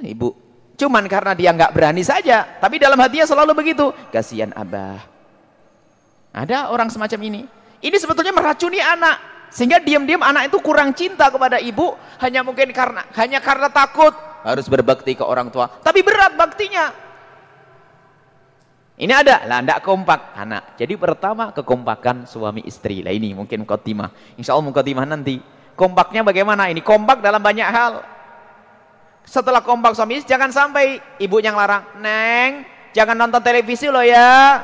[SPEAKER 1] ibu Cuman karena dia nggak berani saja, tapi dalam hatinya selalu begitu. Kasihan abah. Ada orang semacam ini. Ini sebetulnya meracuni anak. Sehingga diam-diam anak itu kurang cinta kepada ibu. Hanya mungkin karena hanya karena takut harus berbakti ke orang tua. Tapi berat baktinya. Ini ada, lah tidak kompak anak. Jadi pertama kekompakan suami istri. Lah ini mungkin khotimah. Insya Allah khotimah nanti. Kompaknya bagaimana? Ini kompak dalam banyak hal setelah kompak suami istri jangan sampai ibunya ngelarang neng jangan nonton televisi loh ya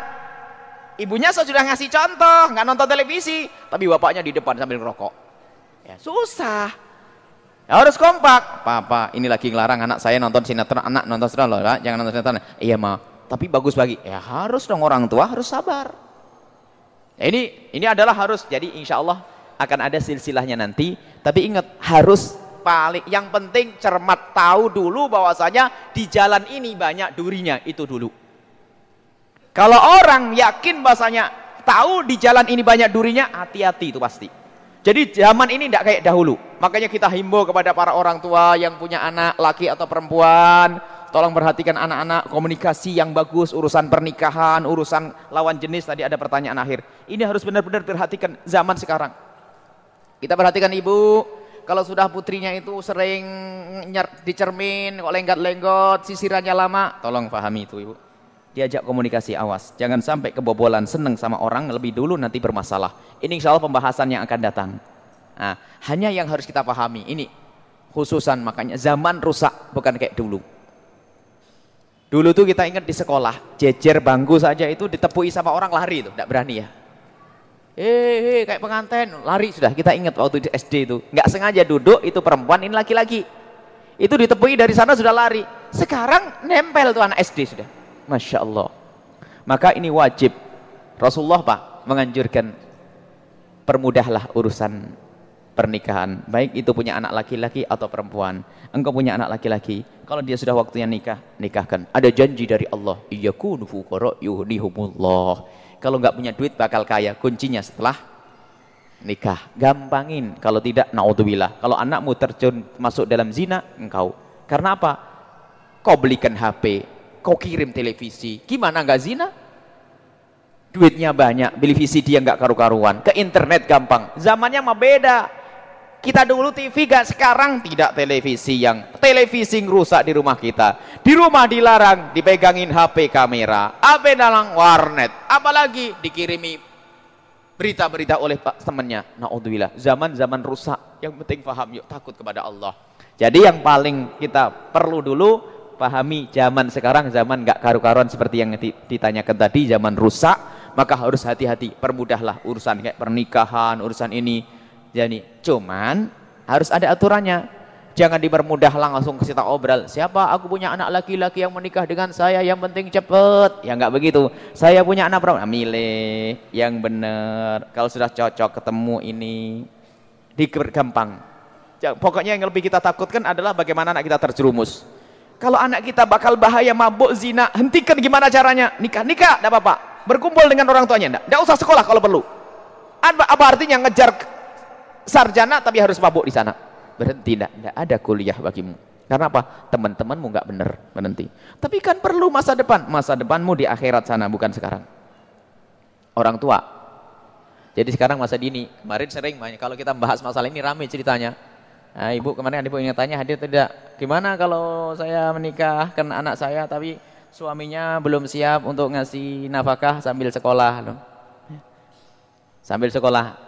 [SPEAKER 1] ibunya sudah ngasih contoh nggak nonton televisi tapi bapaknya di depan sambil ngerokok ya susah harus kompak. Papa ini lagi ngelarang anak saya nonton sinetron. Anak nonton sinetron loh ya. jangan nonton sinetron. Iya ma. Tapi bagus bagi. Ya harus dong orang tua harus sabar. Ya, ini ini adalah harus. Jadi insya Allah akan ada silsilahnya nanti. Tapi ingat harus paling yang penting cermat tahu dulu bahwasanya di jalan ini banyak durinya. Itu dulu. Kalau orang yakin bahwasanya tahu di jalan ini banyak durinya hati-hati itu pasti jadi zaman ini tidak kayak dahulu. Makanya kita himbau kepada para orang tua yang punya anak laki atau perempuan tolong perhatikan anak-anak komunikasi yang bagus urusan pernikahan urusan lawan jenis tadi ada pertanyaan akhir. Ini harus benar-benar perhatikan zaman sekarang. Kita perhatikan ibu kalau sudah putrinya itu sering dicermin, kok lenggat-lenggot, sisirannya lama, tolong pahami itu ibu. Diajak komunikasi awas, jangan sampai kebobolan seneng sama orang lebih dulu nanti bermasalah. Ini insya Allah pembahasan yang akan datang. Nah, hanya yang harus kita pahami ini khususan makanya zaman rusak bukan kayak dulu. Dulu tuh kita ingat di sekolah, jejer bangku saja itu ditepui sama orang lari itu, tidak berani ya eh, eh kayak pengantin lari sudah kita ingat waktu di SD itu nggak sengaja duduk itu perempuan ini laki-laki itu ditepui dari sana sudah lari sekarang nempel tuh anak SD sudah Masya Allah maka ini wajib Rasulullah Pak menganjurkan permudahlah urusan pernikahan baik itu punya anak laki-laki atau perempuan engkau punya anak laki-laki kalau dia sudah waktunya nikah nikahkan ada janji dari Allah iyakunu yuhdihumullah kalau nggak punya duit bakal kaya. Kuncinya setelah nikah. Gampangin. Kalau tidak, naudzubillah. Kalau anakmu terjun masuk dalam zina, engkau. Karena apa? Kau belikan HP, kau kirim televisi. Gimana nggak zina? Duitnya banyak, beli VCD yang nggak karu-karuan. Ke internet gampang. Zamannya mah beda. Kita dulu TV gak sekarang tidak televisi yang televisi rusak di rumah kita. Di rumah dilarang dipegangin HP kamera. HP dalam warnet. Apalagi dikirimi berita-berita oleh pak temannya. Naudzubillah. Zaman-zaman rusak. Yang penting paham yuk takut kepada Allah. Jadi yang paling kita perlu dulu pahami zaman sekarang zaman gak karu-karuan seperti yang ditanyakan tadi zaman rusak maka harus hati-hati permudahlah urusan kayak pernikahan urusan ini jadi cuman harus ada aturannya. Jangan dipermudah langsung kita obral. Siapa? Aku punya anak laki-laki yang menikah dengan saya. Yang penting cepet. Ya nggak begitu. Saya punya anak perempuan. Nah, milih yang benar. Kalau sudah cocok ketemu ini gampang. Pokoknya yang lebih kita takutkan adalah bagaimana anak kita terjerumus. Kalau anak kita bakal bahaya mabuk zina, hentikan gimana caranya? Nikah, nikah, tidak apa-apa. Berkumpul dengan orang tuanya, tidak usah sekolah kalau perlu. Apa, apa artinya ngejar sarjana tapi harus mabuk di sana. Berhenti, tidak, ada kuliah bagimu. Karena apa? Teman-temanmu nggak benar berhenti. Tapi kan perlu masa depan. Masa depanmu di akhirat sana, bukan sekarang. Orang tua. Jadi sekarang masa dini. Kemarin sering. Kalau kita bahas masalah ini rame ceritanya. Nah, ibu kemarin ibu ingin tanya hadir tidak? Gimana kalau saya menikahkan anak saya tapi suaminya belum siap untuk ngasih nafkah sambil sekolah? Sambil sekolah.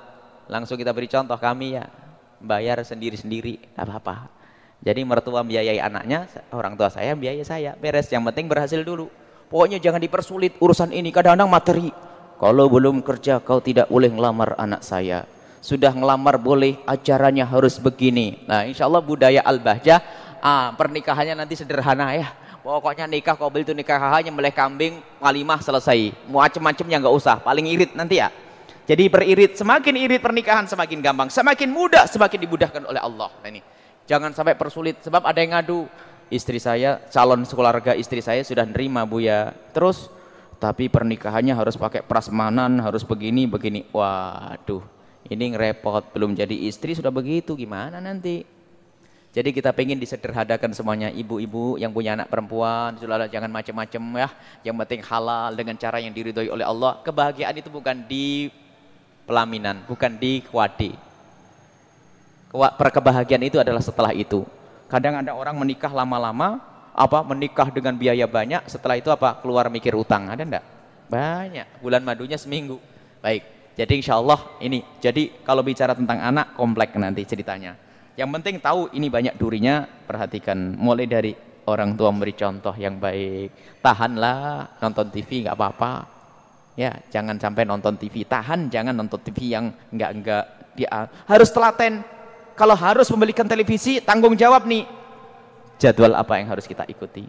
[SPEAKER 1] Langsung kita beri contoh kami ya bayar sendiri-sendiri apa-apa. Jadi mertua biayai anaknya orang tua saya biayai saya. Beres yang penting berhasil dulu. Pokoknya jangan dipersulit urusan ini kadang-kadang materi. Kalau belum kerja kau tidak boleh ngelamar anak saya sudah ngelamar boleh acaranya harus begini nah insya Allah budaya al-bahjah ah, pernikahannya nanti sederhana ya pokoknya nikah kau itu nikah hanya meleh kambing walimah selesai macam-macamnya nggak usah paling irit nanti ya jadi beririt, semakin irit pernikahan semakin gampang, semakin mudah semakin dimudahkan oleh Allah. Nah ini, jangan sampai persulit sebab ada yang ngadu, istri saya calon keluarga istri saya sudah nerima Bu ya. Terus tapi pernikahannya harus pakai prasmanan, harus begini begini. Waduh, ini ngerepot, belum jadi istri sudah begitu, gimana nanti? Jadi kita pengen disederhanakan semuanya ibu-ibu yang punya anak perempuan, jangan macam-macam ya. Yang penting halal dengan cara yang diridhoi oleh Allah. Kebahagiaan itu bukan di pelaminan, bukan di kuadi. Perkebahagiaan itu adalah setelah itu. Kadang ada orang menikah lama-lama, apa menikah dengan biaya banyak, setelah itu apa keluar mikir utang, ada enggak? Banyak. Bulan madunya seminggu. Baik. Jadi insya Allah ini. Jadi kalau bicara tentang anak komplek nanti ceritanya. Yang penting tahu ini banyak durinya, perhatikan. Mulai dari orang tua memberi contoh yang baik. Tahanlah nonton TV nggak apa-apa Ya, jangan sampai nonton TV. Tahan jangan nonton TV yang enggak-enggak dia harus telaten. Kalau harus membelikan televisi, tanggung jawab nih. Jadwal apa yang harus kita ikuti?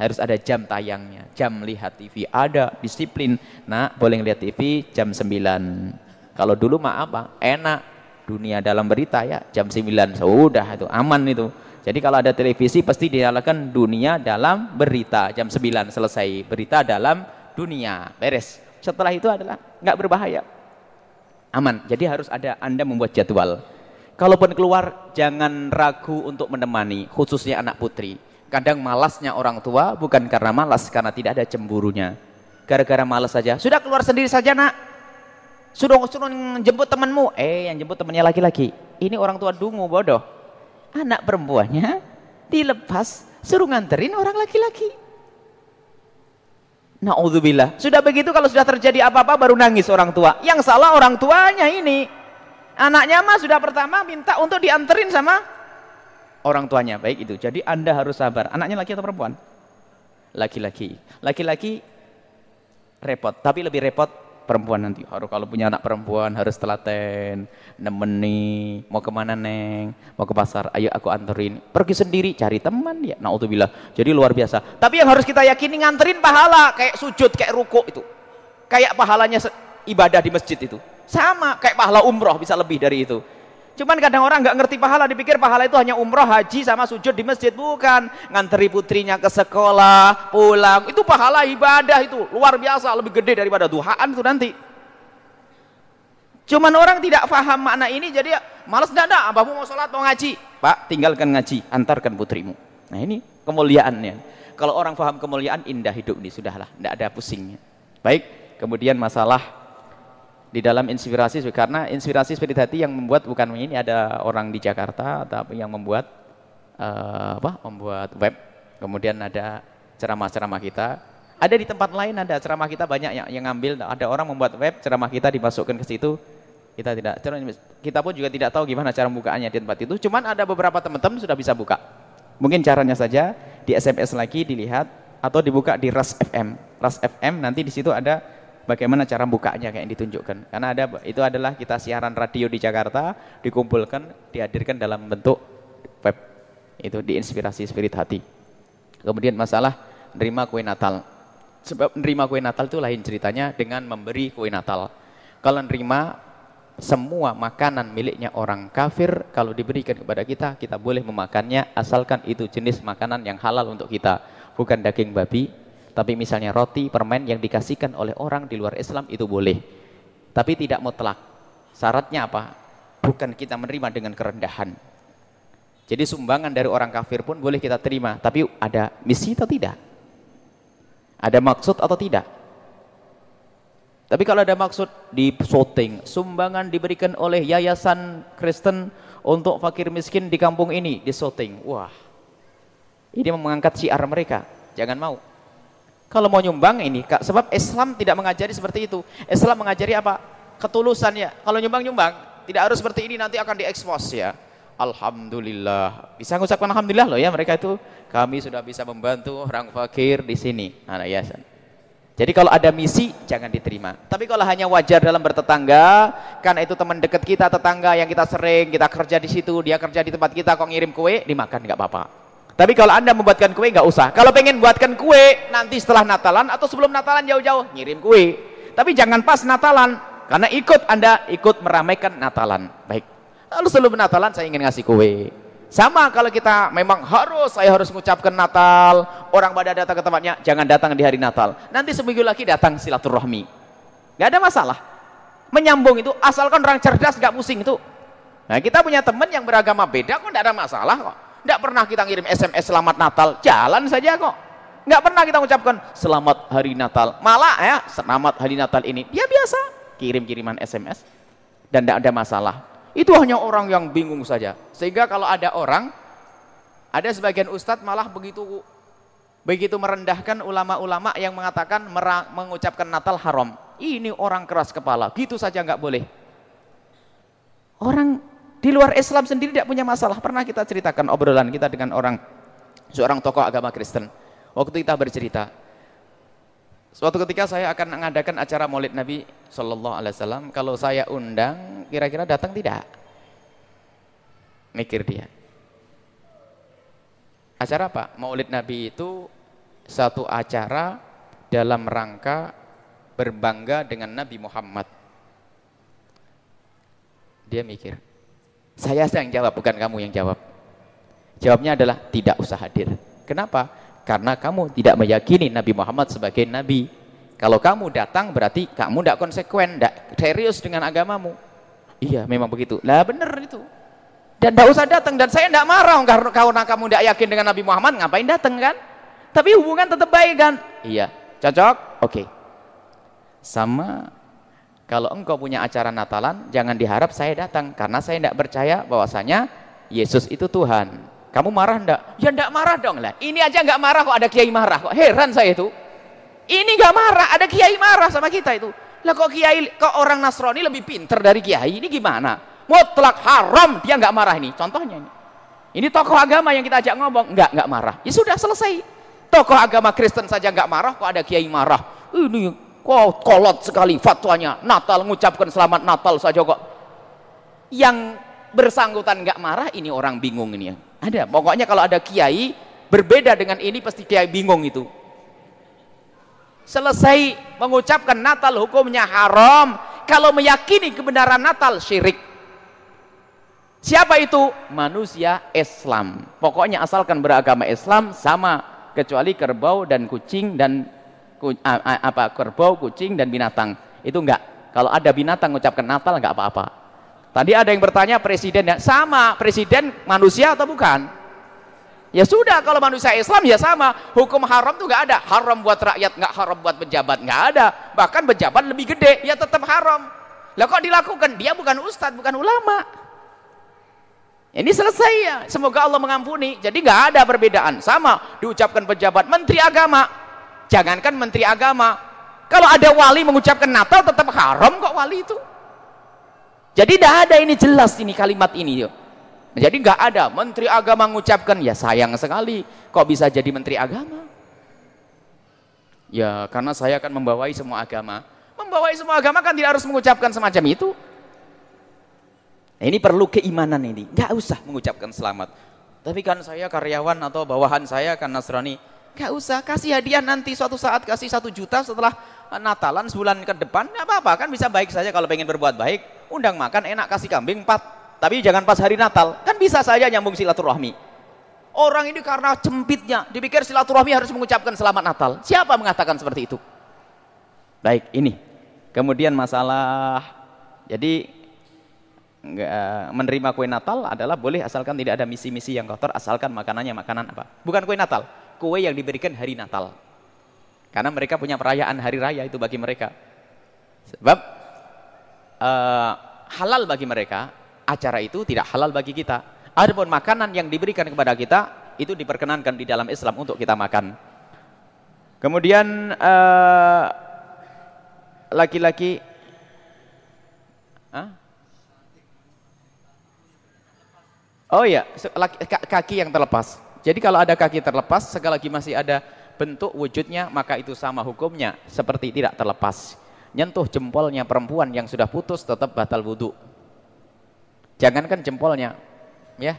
[SPEAKER 1] Harus ada jam tayangnya, jam lihat TV ada, disiplin. Nah, boleh lihat TV jam 9. Kalau dulu mah apa? Enak. Dunia dalam berita ya, jam 9 sudah itu aman itu. Jadi kalau ada televisi pasti dinyalakan dunia dalam berita jam 9 selesai berita dalam dunia beres setelah itu adalah nggak berbahaya aman jadi harus ada anda membuat jadwal kalaupun keluar jangan ragu untuk menemani khususnya anak putri kadang malasnya orang tua bukan karena malas karena tidak ada cemburunya gara-gara malas saja sudah keluar sendiri saja nak sudah suruh jemput temanmu eh yang jemput temannya laki-laki ini orang tua dungu bodoh anak perempuannya dilepas suruh nganterin orang laki-laki Na'udzubillah. Sudah begitu kalau sudah terjadi apa-apa baru nangis orang tua. Yang salah orang tuanya ini. Anaknya mah sudah pertama minta untuk dianterin sama orang tuanya. Baik itu. Jadi Anda harus sabar. Anaknya laki atau perempuan? Laki-laki. Laki-laki repot. Tapi lebih repot perempuan nanti harus kalau punya anak perempuan harus telaten nemeni mau ke mana neng mau ke pasar ayo aku anterin pergi sendiri cari teman ya naudzubillah jadi luar biasa tapi yang harus kita yakini nganterin pahala kayak sujud kayak ruku itu kayak pahalanya ibadah di masjid itu sama kayak pahala umroh bisa lebih dari itu Cuman kadang orang nggak ngerti pahala, dipikir pahala itu hanya umroh, haji, sama sujud di masjid. Bukan. Nganteri putrinya ke sekolah, pulang. Itu pahala ibadah itu. Luar biasa, lebih gede daripada duhaan itu nanti. Cuman orang tidak paham makna ini, jadi malas tidak ada. Abahmu mau sholat, mau ngaji. Pak, tinggalkan ngaji, antarkan putrimu. Nah ini kemuliaannya. Kalau orang paham kemuliaan, indah hidup ini, sudahlah, tidak ada pusingnya. Baik, kemudian masalah di dalam inspirasi, karena inspirasi spirit hati yang membuat bukan ini ada orang di Jakarta atau yang membuat uh, apa? Membuat web. Kemudian ada ceramah-ceramah kita. Ada di tempat lain ada ceramah kita banyak yang, yang ngambil. Ada orang membuat web ceramah kita dimasukkan ke situ. Kita tidak kita pun juga tidak tahu gimana cara membukaannya di tempat itu. Cuman ada beberapa teman-teman sudah bisa buka. Mungkin caranya saja di SMS lagi dilihat atau dibuka di RAS FM. RAS FM nanti di situ ada bagaimana cara bukanya kayak yang ditunjukkan. Karena ada itu adalah kita siaran radio di Jakarta dikumpulkan, dihadirkan dalam bentuk web. Itu diinspirasi spirit hati. Kemudian masalah nerima kue Natal. Sebab nerima kue Natal itu lain ceritanya dengan memberi kue Natal. Kalau nerima semua makanan miliknya orang kafir kalau diberikan kepada kita, kita boleh memakannya asalkan itu jenis makanan yang halal untuk kita, bukan daging babi, tapi misalnya roti, permen yang dikasihkan oleh orang di luar Islam itu boleh. Tapi tidak mutlak. Syaratnya apa? Bukan kita menerima dengan kerendahan. Jadi sumbangan dari orang kafir pun boleh kita terima, tapi ada misi atau tidak? Ada maksud atau tidak? Tapi kalau ada maksud di shooting, sumbangan diberikan oleh yayasan Kristen untuk fakir miskin di kampung ini di shooting. Wah, ini mengangkat siar mereka. Jangan mau. Kalau mau nyumbang ini, kak, sebab Islam tidak mengajari seperti itu. Islam mengajari apa? Ketulusan ya. Kalau nyumbang nyumbang, tidak harus seperti ini nanti akan diekspos ya. Alhamdulillah. Bisa mengucapkan alhamdulillah loh ya mereka itu. Kami sudah bisa membantu orang fakir di sini. Nah, yayasan. Jadi kalau ada misi jangan diterima. Tapi kalau hanya wajar dalam bertetangga, karena itu teman dekat kita, tetangga yang kita sering, kita kerja di situ, dia kerja di tempat kita, kok ngirim kue, dimakan nggak apa-apa. Tapi kalau anda membuatkan kue nggak usah. Kalau pengen buatkan kue nanti setelah Natalan atau sebelum Natalan jauh-jauh ngirim kue. Tapi jangan pas Natalan, karena ikut anda ikut meramaikan Natalan. Baik. Lalu sebelum Natalan saya ingin ngasih kue. Sama kalau kita memang harus, saya harus mengucapkan Natal, orang pada datang ke tempatnya, jangan datang di hari Natal. Nanti seminggu lagi datang silaturahmi. Gak ada masalah. Menyambung itu, asalkan orang cerdas gak pusing itu. Nah kita punya teman yang beragama beda kok gak ada masalah kok. Gak pernah kita ngirim SMS selamat Natal, jalan saja kok. Gak pernah kita ucapkan selamat hari Natal. Malah ya, selamat hari Natal ini. Dia biasa kirim-kiriman SMS. Dan gak ada masalah. Itu hanya orang yang bingung saja. Sehingga kalau ada orang, ada sebagian ustadz malah begitu begitu merendahkan ulama-ulama yang mengatakan mengucapkan Natal haram. Ini orang keras kepala, gitu saja nggak boleh. Orang di luar Islam sendiri tidak punya masalah. Pernah kita ceritakan obrolan kita dengan orang seorang tokoh agama Kristen. Waktu kita bercerita, Suatu ketika saya akan mengadakan acara Maulid Nabi Shallallahu Alaihi Wasallam. Kalau saya undang, kira-kira datang tidak? Mikir dia. Acara apa? Maulid Nabi itu satu acara dalam rangka berbangga dengan Nabi Muhammad. Dia mikir. Saya yang jawab, bukan kamu yang jawab. Jawabnya adalah tidak usah hadir. Kenapa? karena kamu tidak meyakini Nabi Muhammad sebagai Nabi. Kalau kamu datang berarti kamu tidak konsekuen, tidak serius dengan agamamu. Iya, memang begitu. Lah benar itu. Dan tidak usah datang. Dan saya tidak marah karena, kamu tidak yakin dengan Nabi Muhammad, ngapain datang kan? Tapi hubungan tetap baik kan? Iya. Cocok? Oke. Okay. Sama kalau engkau punya acara Natalan, jangan diharap saya datang karena saya tidak percaya bahwasanya Yesus itu Tuhan. Kamu marah enggak? Ya enggak marah dong lah. Ini aja enggak marah kok ada kiai marah kok. Heran saya itu. Ini enggak marah, ada kiai marah sama kita itu. Lah kok kiai kok orang Nasrani lebih pinter dari kiai? Ini gimana? Mutlak haram dia enggak marah ini. Contohnya ini. Ini tokoh agama yang kita ajak ngomong, enggak enggak marah. Ya sudah selesai. Tokoh agama Kristen saja enggak marah kok ada kiai marah. Ini kok kolot sekali fatwanya. Natal mengucapkan selamat Natal saja kok. Yang bersangkutan enggak marah ini orang bingung ini ya ada. Pokoknya kalau ada kiai berbeda dengan ini pasti kiai bingung itu. Selesai mengucapkan Natal hukumnya haram. Kalau meyakini kebenaran Natal syirik. Siapa itu? Manusia Islam. Pokoknya asalkan beragama Islam sama kecuali kerbau dan kucing dan apa kerbau, kucing dan binatang. Itu enggak. Kalau ada binatang mengucapkan Natal enggak apa-apa. Tadi ada yang bertanya presiden ya sama presiden manusia atau bukan? Ya sudah, kalau manusia Islam ya sama. Hukum haram tuh nggak ada. Haram buat rakyat, nggak haram buat pejabat, nggak ada. Bahkan pejabat lebih gede, ya tetap haram. Lah kok dilakukan? Dia bukan ustadz, bukan ulama. Ini selesai ya. Semoga Allah mengampuni. Jadi nggak ada perbedaan. Sama diucapkan pejabat, menteri agama. Jangankan menteri agama. Kalau ada wali mengucapkan Natal tetap haram kok wali itu. Jadi tidak ada ini jelas ini kalimat ini. Yuk. Jadi nggak ada menteri agama mengucapkan ya sayang sekali kok bisa jadi menteri agama. Ya karena saya akan membawai semua agama. Membawai semua agama kan tidak harus mengucapkan semacam itu. Nah, ini perlu keimanan ini. Nggak usah mengucapkan selamat. Tapi kan saya karyawan atau bawahan saya kan Nasrani. Nggak usah kasih hadiah nanti suatu saat kasih satu juta setelah Natalan sebulan ke depan. Nggak apa-apa kan bisa baik saja kalau pengen berbuat baik. Undang makan enak kasih kambing empat tapi jangan pas hari Natal. Kan bisa saja nyambung silaturahmi. Orang ini karena cempitnya, dipikir silaturahmi harus mengucapkan selamat Natal. Siapa mengatakan seperti itu? Baik, ini. Kemudian masalah, jadi enggak, menerima kue Natal adalah boleh asalkan tidak ada misi-misi yang kotor, asalkan makanannya makanan apa? Bukan kue Natal, kue yang diberikan hari Natal. Karena mereka punya perayaan hari raya itu bagi mereka. Sebab uh, halal bagi mereka acara itu tidak halal bagi kita. Adapun makanan yang diberikan kepada kita itu diperkenankan di dalam Islam untuk kita makan. Kemudian eh, laki-laki uh, Oh iya, kaki yang terlepas. Jadi kalau ada kaki terlepas, sekali lagi masih ada bentuk wujudnya, maka itu sama hukumnya, seperti tidak terlepas. Nyentuh jempolnya perempuan yang sudah putus tetap batal wudhu. Jangankan jempolnya, ya.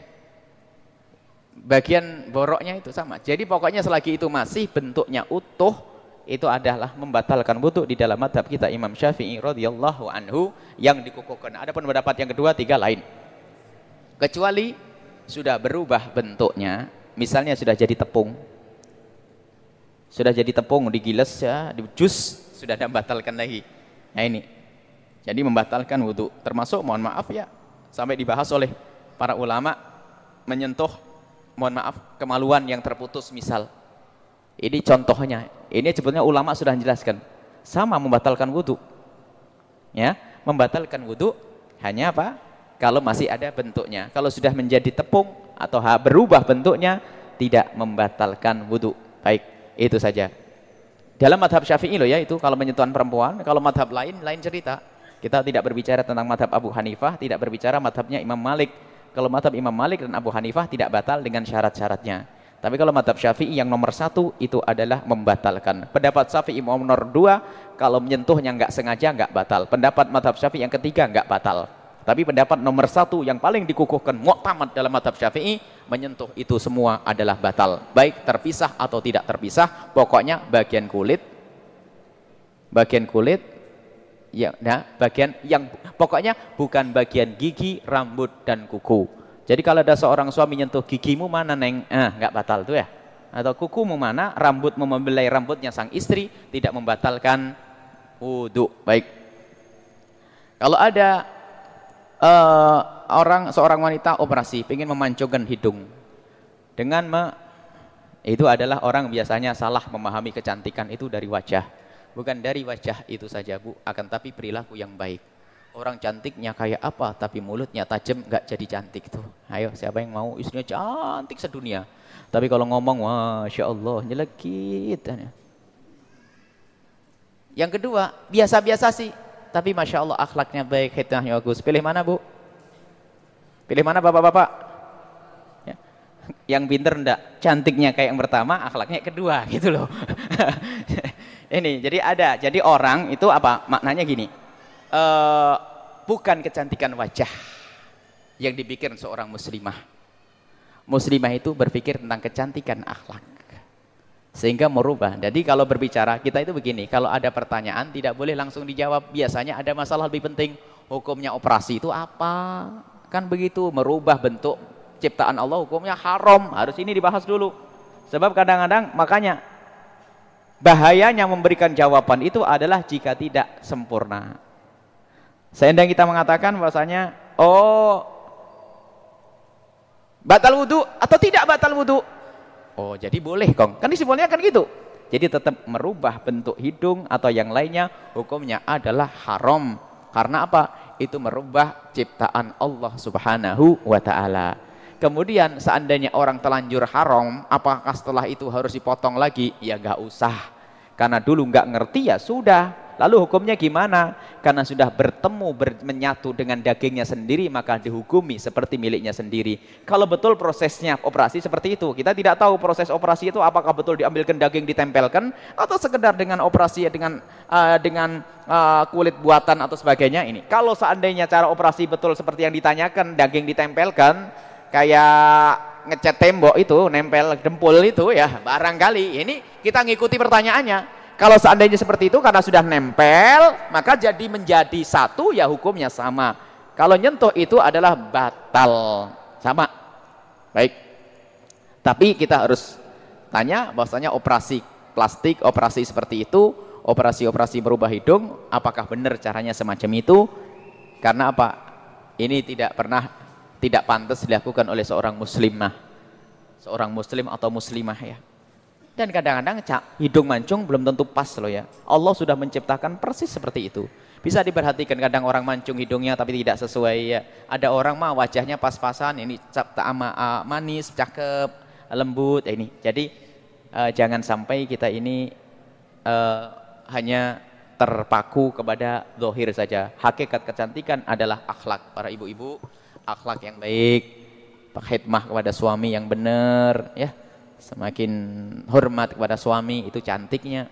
[SPEAKER 1] Bagian boroknya itu sama. Jadi pokoknya selagi itu masih bentuknya utuh, itu adalah membatalkan wudhu di dalam madhab kita Imam Syafi'i radhiyallahu anhu yang dikukuhkan. Ada pendapat yang kedua, tiga lain. Kecuali sudah berubah bentuknya, misalnya sudah jadi tepung, sudah jadi tepung digiles ya, di jus sudah membatalkan lagi. Nah ini, jadi membatalkan wudhu. Termasuk mohon maaf ya, sampai dibahas oleh para ulama menyentuh mohon maaf kemaluan yang terputus misal. Ini contohnya. Ini sebetulnya ulama sudah menjelaskan. Sama membatalkan wudhu. Ya membatalkan wudhu hanya apa? Kalau masih ada bentuknya. Kalau sudah menjadi tepung atau berubah bentuknya tidak membatalkan wudhu baik itu saja dalam madhab syafi'i loh ya itu kalau menyentuhan perempuan kalau madhab lain lain cerita kita tidak berbicara tentang madhab Abu Hanifah, tidak berbicara madhabnya Imam Malik. Kalau madhab Imam Malik dan Abu Hanifah tidak batal dengan syarat-syaratnya. Tapi kalau madhab Syafi'i yang nomor satu itu adalah membatalkan. Pendapat Syafi'i nomor dua, kalau menyentuhnya nggak sengaja nggak batal. Pendapat madhab Syafi'i yang ketiga nggak batal. Tapi pendapat nomor satu yang paling dikukuhkan mu'tamad dalam madhab Syafi'i, menyentuh itu semua adalah batal. Baik terpisah atau tidak terpisah, pokoknya bagian kulit, bagian kulit ya nah bagian yang pokoknya bukan bagian gigi, rambut dan kuku. Jadi kalau ada seorang suami nyentuh gigimu mana neng, ah nggak batal tuh ya. Atau kukumu mana, rambutmu membelai rambutnya sang istri tidak membatalkan wudhu. Baik. Kalau ada uh, orang seorang wanita operasi ingin memancungkan hidung dengan me, itu adalah orang biasanya salah memahami kecantikan itu dari wajah Bukan dari wajah itu saja bu, akan tapi perilaku yang baik. Orang cantiknya kayak apa, tapi mulutnya tajam, nggak jadi cantik tuh. Ayo, siapa yang mau istrinya cantik sedunia. Tapi kalau ngomong, masya Allah, nyelekit. Yang kedua, biasa-biasa sih, tapi masya Allah akhlaknya baik, hidayahnya bagus. Pilih mana bu? Pilih mana bapak-bapak? Ya. Yang pinter enggak, cantiknya kayak yang pertama, akhlaknya kedua, gitu loh. Ini, jadi ada. Jadi orang itu apa? Maknanya gini. Uh, bukan kecantikan wajah yang dipikir seorang muslimah. Muslimah itu berpikir tentang kecantikan akhlak. Sehingga merubah. Jadi kalau berbicara, kita itu begini. Kalau ada pertanyaan, tidak boleh langsung dijawab. Biasanya ada masalah lebih penting. Hukumnya operasi itu apa? Kan begitu, merubah bentuk ciptaan Allah hukumnya haram. Harus ini dibahas dulu. Sebab kadang-kadang, makanya bahayanya memberikan jawaban itu adalah jika tidak sempurna. Seandainya kita mengatakan bahwasanya oh batal wudhu atau tidak batal wudhu Oh, jadi boleh, Kong. Kan simpulnya kan gitu. Jadi tetap merubah bentuk hidung atau yang lainnya hukumnya adalah haram. Karena apa? Itu merubah ciptaan Allah Subhanahu wa taala. Kemudian seandainya orang telanjur haram, apakah setelah itu harus dipotong lagi? Ya gak usah. Karena dulu nggak ngerti ya sudah. Lalu hukumnya gimana? Karena sudah bertemu, ber, menyatu dengan dagingnya sendiri, maka dihukumi seperti miliknya sendiri. Kalau betul prosesnya operasi seperti itu, kita tidak tahu proses operasi itu apakah betul diambilkan daging ditempelkan atau sekedar dengan operasi dengan uh, dengan uh, kulit buatan atau sebagainya ini. Kalau seandainya cara operasi betul seperti yang ditanyakan, daging ditempelkan, kayak ngecat tembok itu, nempel dempul itu ya, barangkali ini kita ngikuti pertanyaannya kalau seandainya seperti itu karena sudah nempel, maka jadi menjadi satu ya hukumnya sama. Kalau nyentuh itu adalah batal. Sama. Baik. Tapi kita harus tanya bahwasanya operasi plastik, operasi seperti itu, operasi-operasi berubah hidung, apakah benar caranya semacam itu? Karena apa? Ini tidak pernah tidak pantas dilakukan oleh seorang muslimah. Seorang muslim atau muslimah ya. Dan kadang-kadang hidung mancung belum tentu pas loh ya. Allah sudah menciptakan persis seperti itu. Bisa diperhatikan kadang orang mancung hidungnya tapi tidak sesuai ya. Ada orang mah wajahnya pas-pasan, ini ama manis, cakep, lembut ini. Jadi uh, jangan sampai kita ini uh, hanya terpaku kepada zohir saja. Hakikat kecantikan adalah akhlak para ibu-ibu, akhlak yang baik, khidmah kepada suami yang benar ya semakin hormat kepada suami itu cantiknya.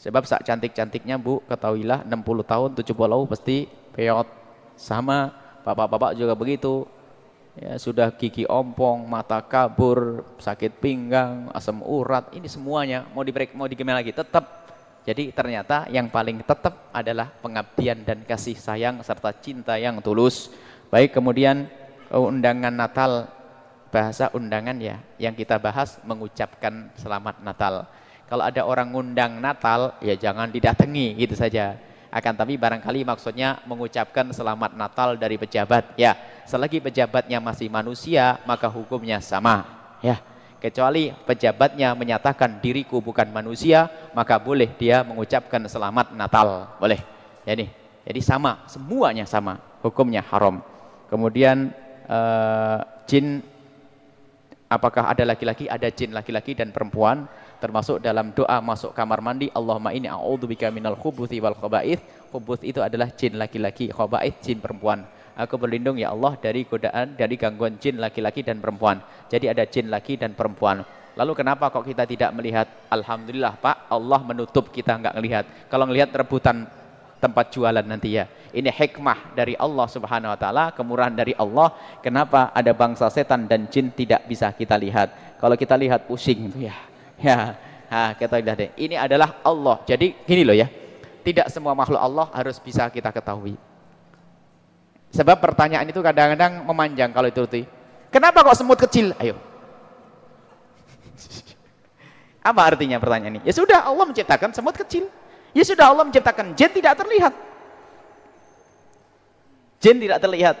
[SPEAKER 1] Sebab saat cantik-cantiknya bu ketahuilah 60 tahun 70 tahun pasti peot. Sama bapak-bapak juga begitu. Ya sudah gigi ompong mata kabur sakit pinggang asam urat ini semuanya mau dibreak mau digimana lagi tetap jadi ternyata yang paling tetap adalah pengabdian dan kasih sayang serta cinta yang tulus. Baik kemudian undangan Natal bahasa undangan ya yang kita bahas mengucapkan selamat Natal. Kalau ada orang ngundang Natal ya jangan didatangi gitu saja. Akan tapi barangkali maksudnya mengucapkan selamat Natal dari pejabat ya. Selagi pejabatnya masih manusia maka hukumnya sama ya. Kecuali pejabatnya menyatakan diriku bukan manusia maka boleh dia mengucapkan selamat Natal. Boleh. Jadi jadi sama semuanya sama. Hukumnya haram. Kemudian uh, jin Apakah ada laki-laki, ada jin laki-laki dan perempuan termasuk dalam doa masuk kamar mandi Allahumma inni a'udzubika minal khubuthi wal khaba'ith. Khubuth itu adalah jin laki-laki, khaba'ith jin perempuan. Aku berlindung ya Allah dari godaan, dari gangguan jin laki-laki dan perempuan. Jadi ada jin laki dan perempuan. Lalu kenapa kok kita tidak melihat? Alhamdulillah Pak, Allah menutup kita enggak melihat. Kalau melihat rebutan tempat jualan nanti ya. Ini hikmah dari Allah Subhanahu wa taala, kemurahan dari Allah. Kenapa ada bangsa setan dan jin tidak bisa kita lihat? Kalau kita lihat pusing itu ya. Ya, ha, kita lihat deh. Ini adalah Allah. Jadi gini loh ya. Tidak semua makhluk Allah harus bisa kita ketahui. Sebab pertanyaan itu kadang-kadang memanjang kalau itu tuh. Kenapa kok semut kecil? Ayo. Apa artinya pertanyaan ini? Ya sudah Allah menciptakan semut kecil. Ya sudah Allah menciptakan jin tidak terlihat. Jin tidak terlihat.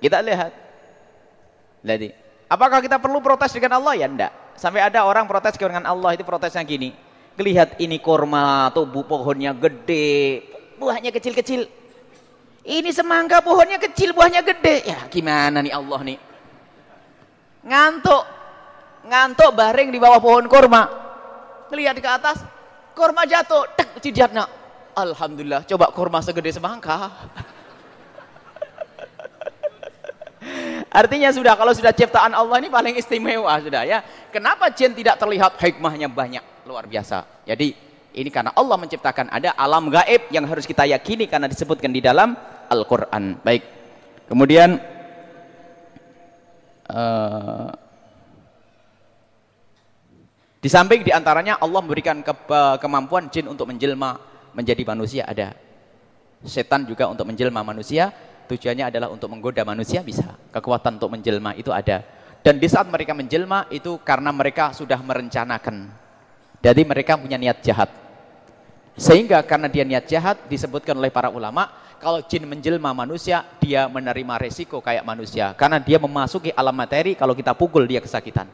[SPEAKER 1] Kita lihat. Jadi, apakah kita perlu protes dengan Allah? Ya enggak. Sampai ada orang protes dengan Allah itu protesnya gini. Lihat ini korma, tubuh pohonnya gede, buahnya kecil-kecil. Ini semangka pohonnya kecil, buahnya gede. Ya gimana nih Allah nih? Ngantuk. Ngantuk baring di bawah pohon korma. Lihat ke atas, Korma jatuh, tek cidatna. Alhamdulillah, coba korma segede semangka. Artinya sudah kalau sudah ciptaan Allah ini paling istimewa sudah ya. Kenapa jin tidak terlihat hikmahnya banyak luar biasa. Jadi ini karena Allah menciptakan ada alam gaib yang harus kita yakini karena disebutkan di dalam Al-Qur'an. Baik. Kemudian uh, di samping di antaranya Allah memberikan ke, kemampuan jin untuk menjelma menjadi manusia ada. Setan juga untuk menjelma manusia, tujuannya adalah untuk menggoda manusia bisa. Kekuatan untuk menjelma itu ada. Dan di saat mereka menjelma itu karena mereka sudah merencanakan. Jadi mereka punya niat jahat. Sehingga karena dia niat jahat disebutkan oleh para ulama, kalau jin menjelma manusia, dia menerima resiko kayak manusia. Karena dia memasuki alam materi, kalau kita pukul dia kesakitan.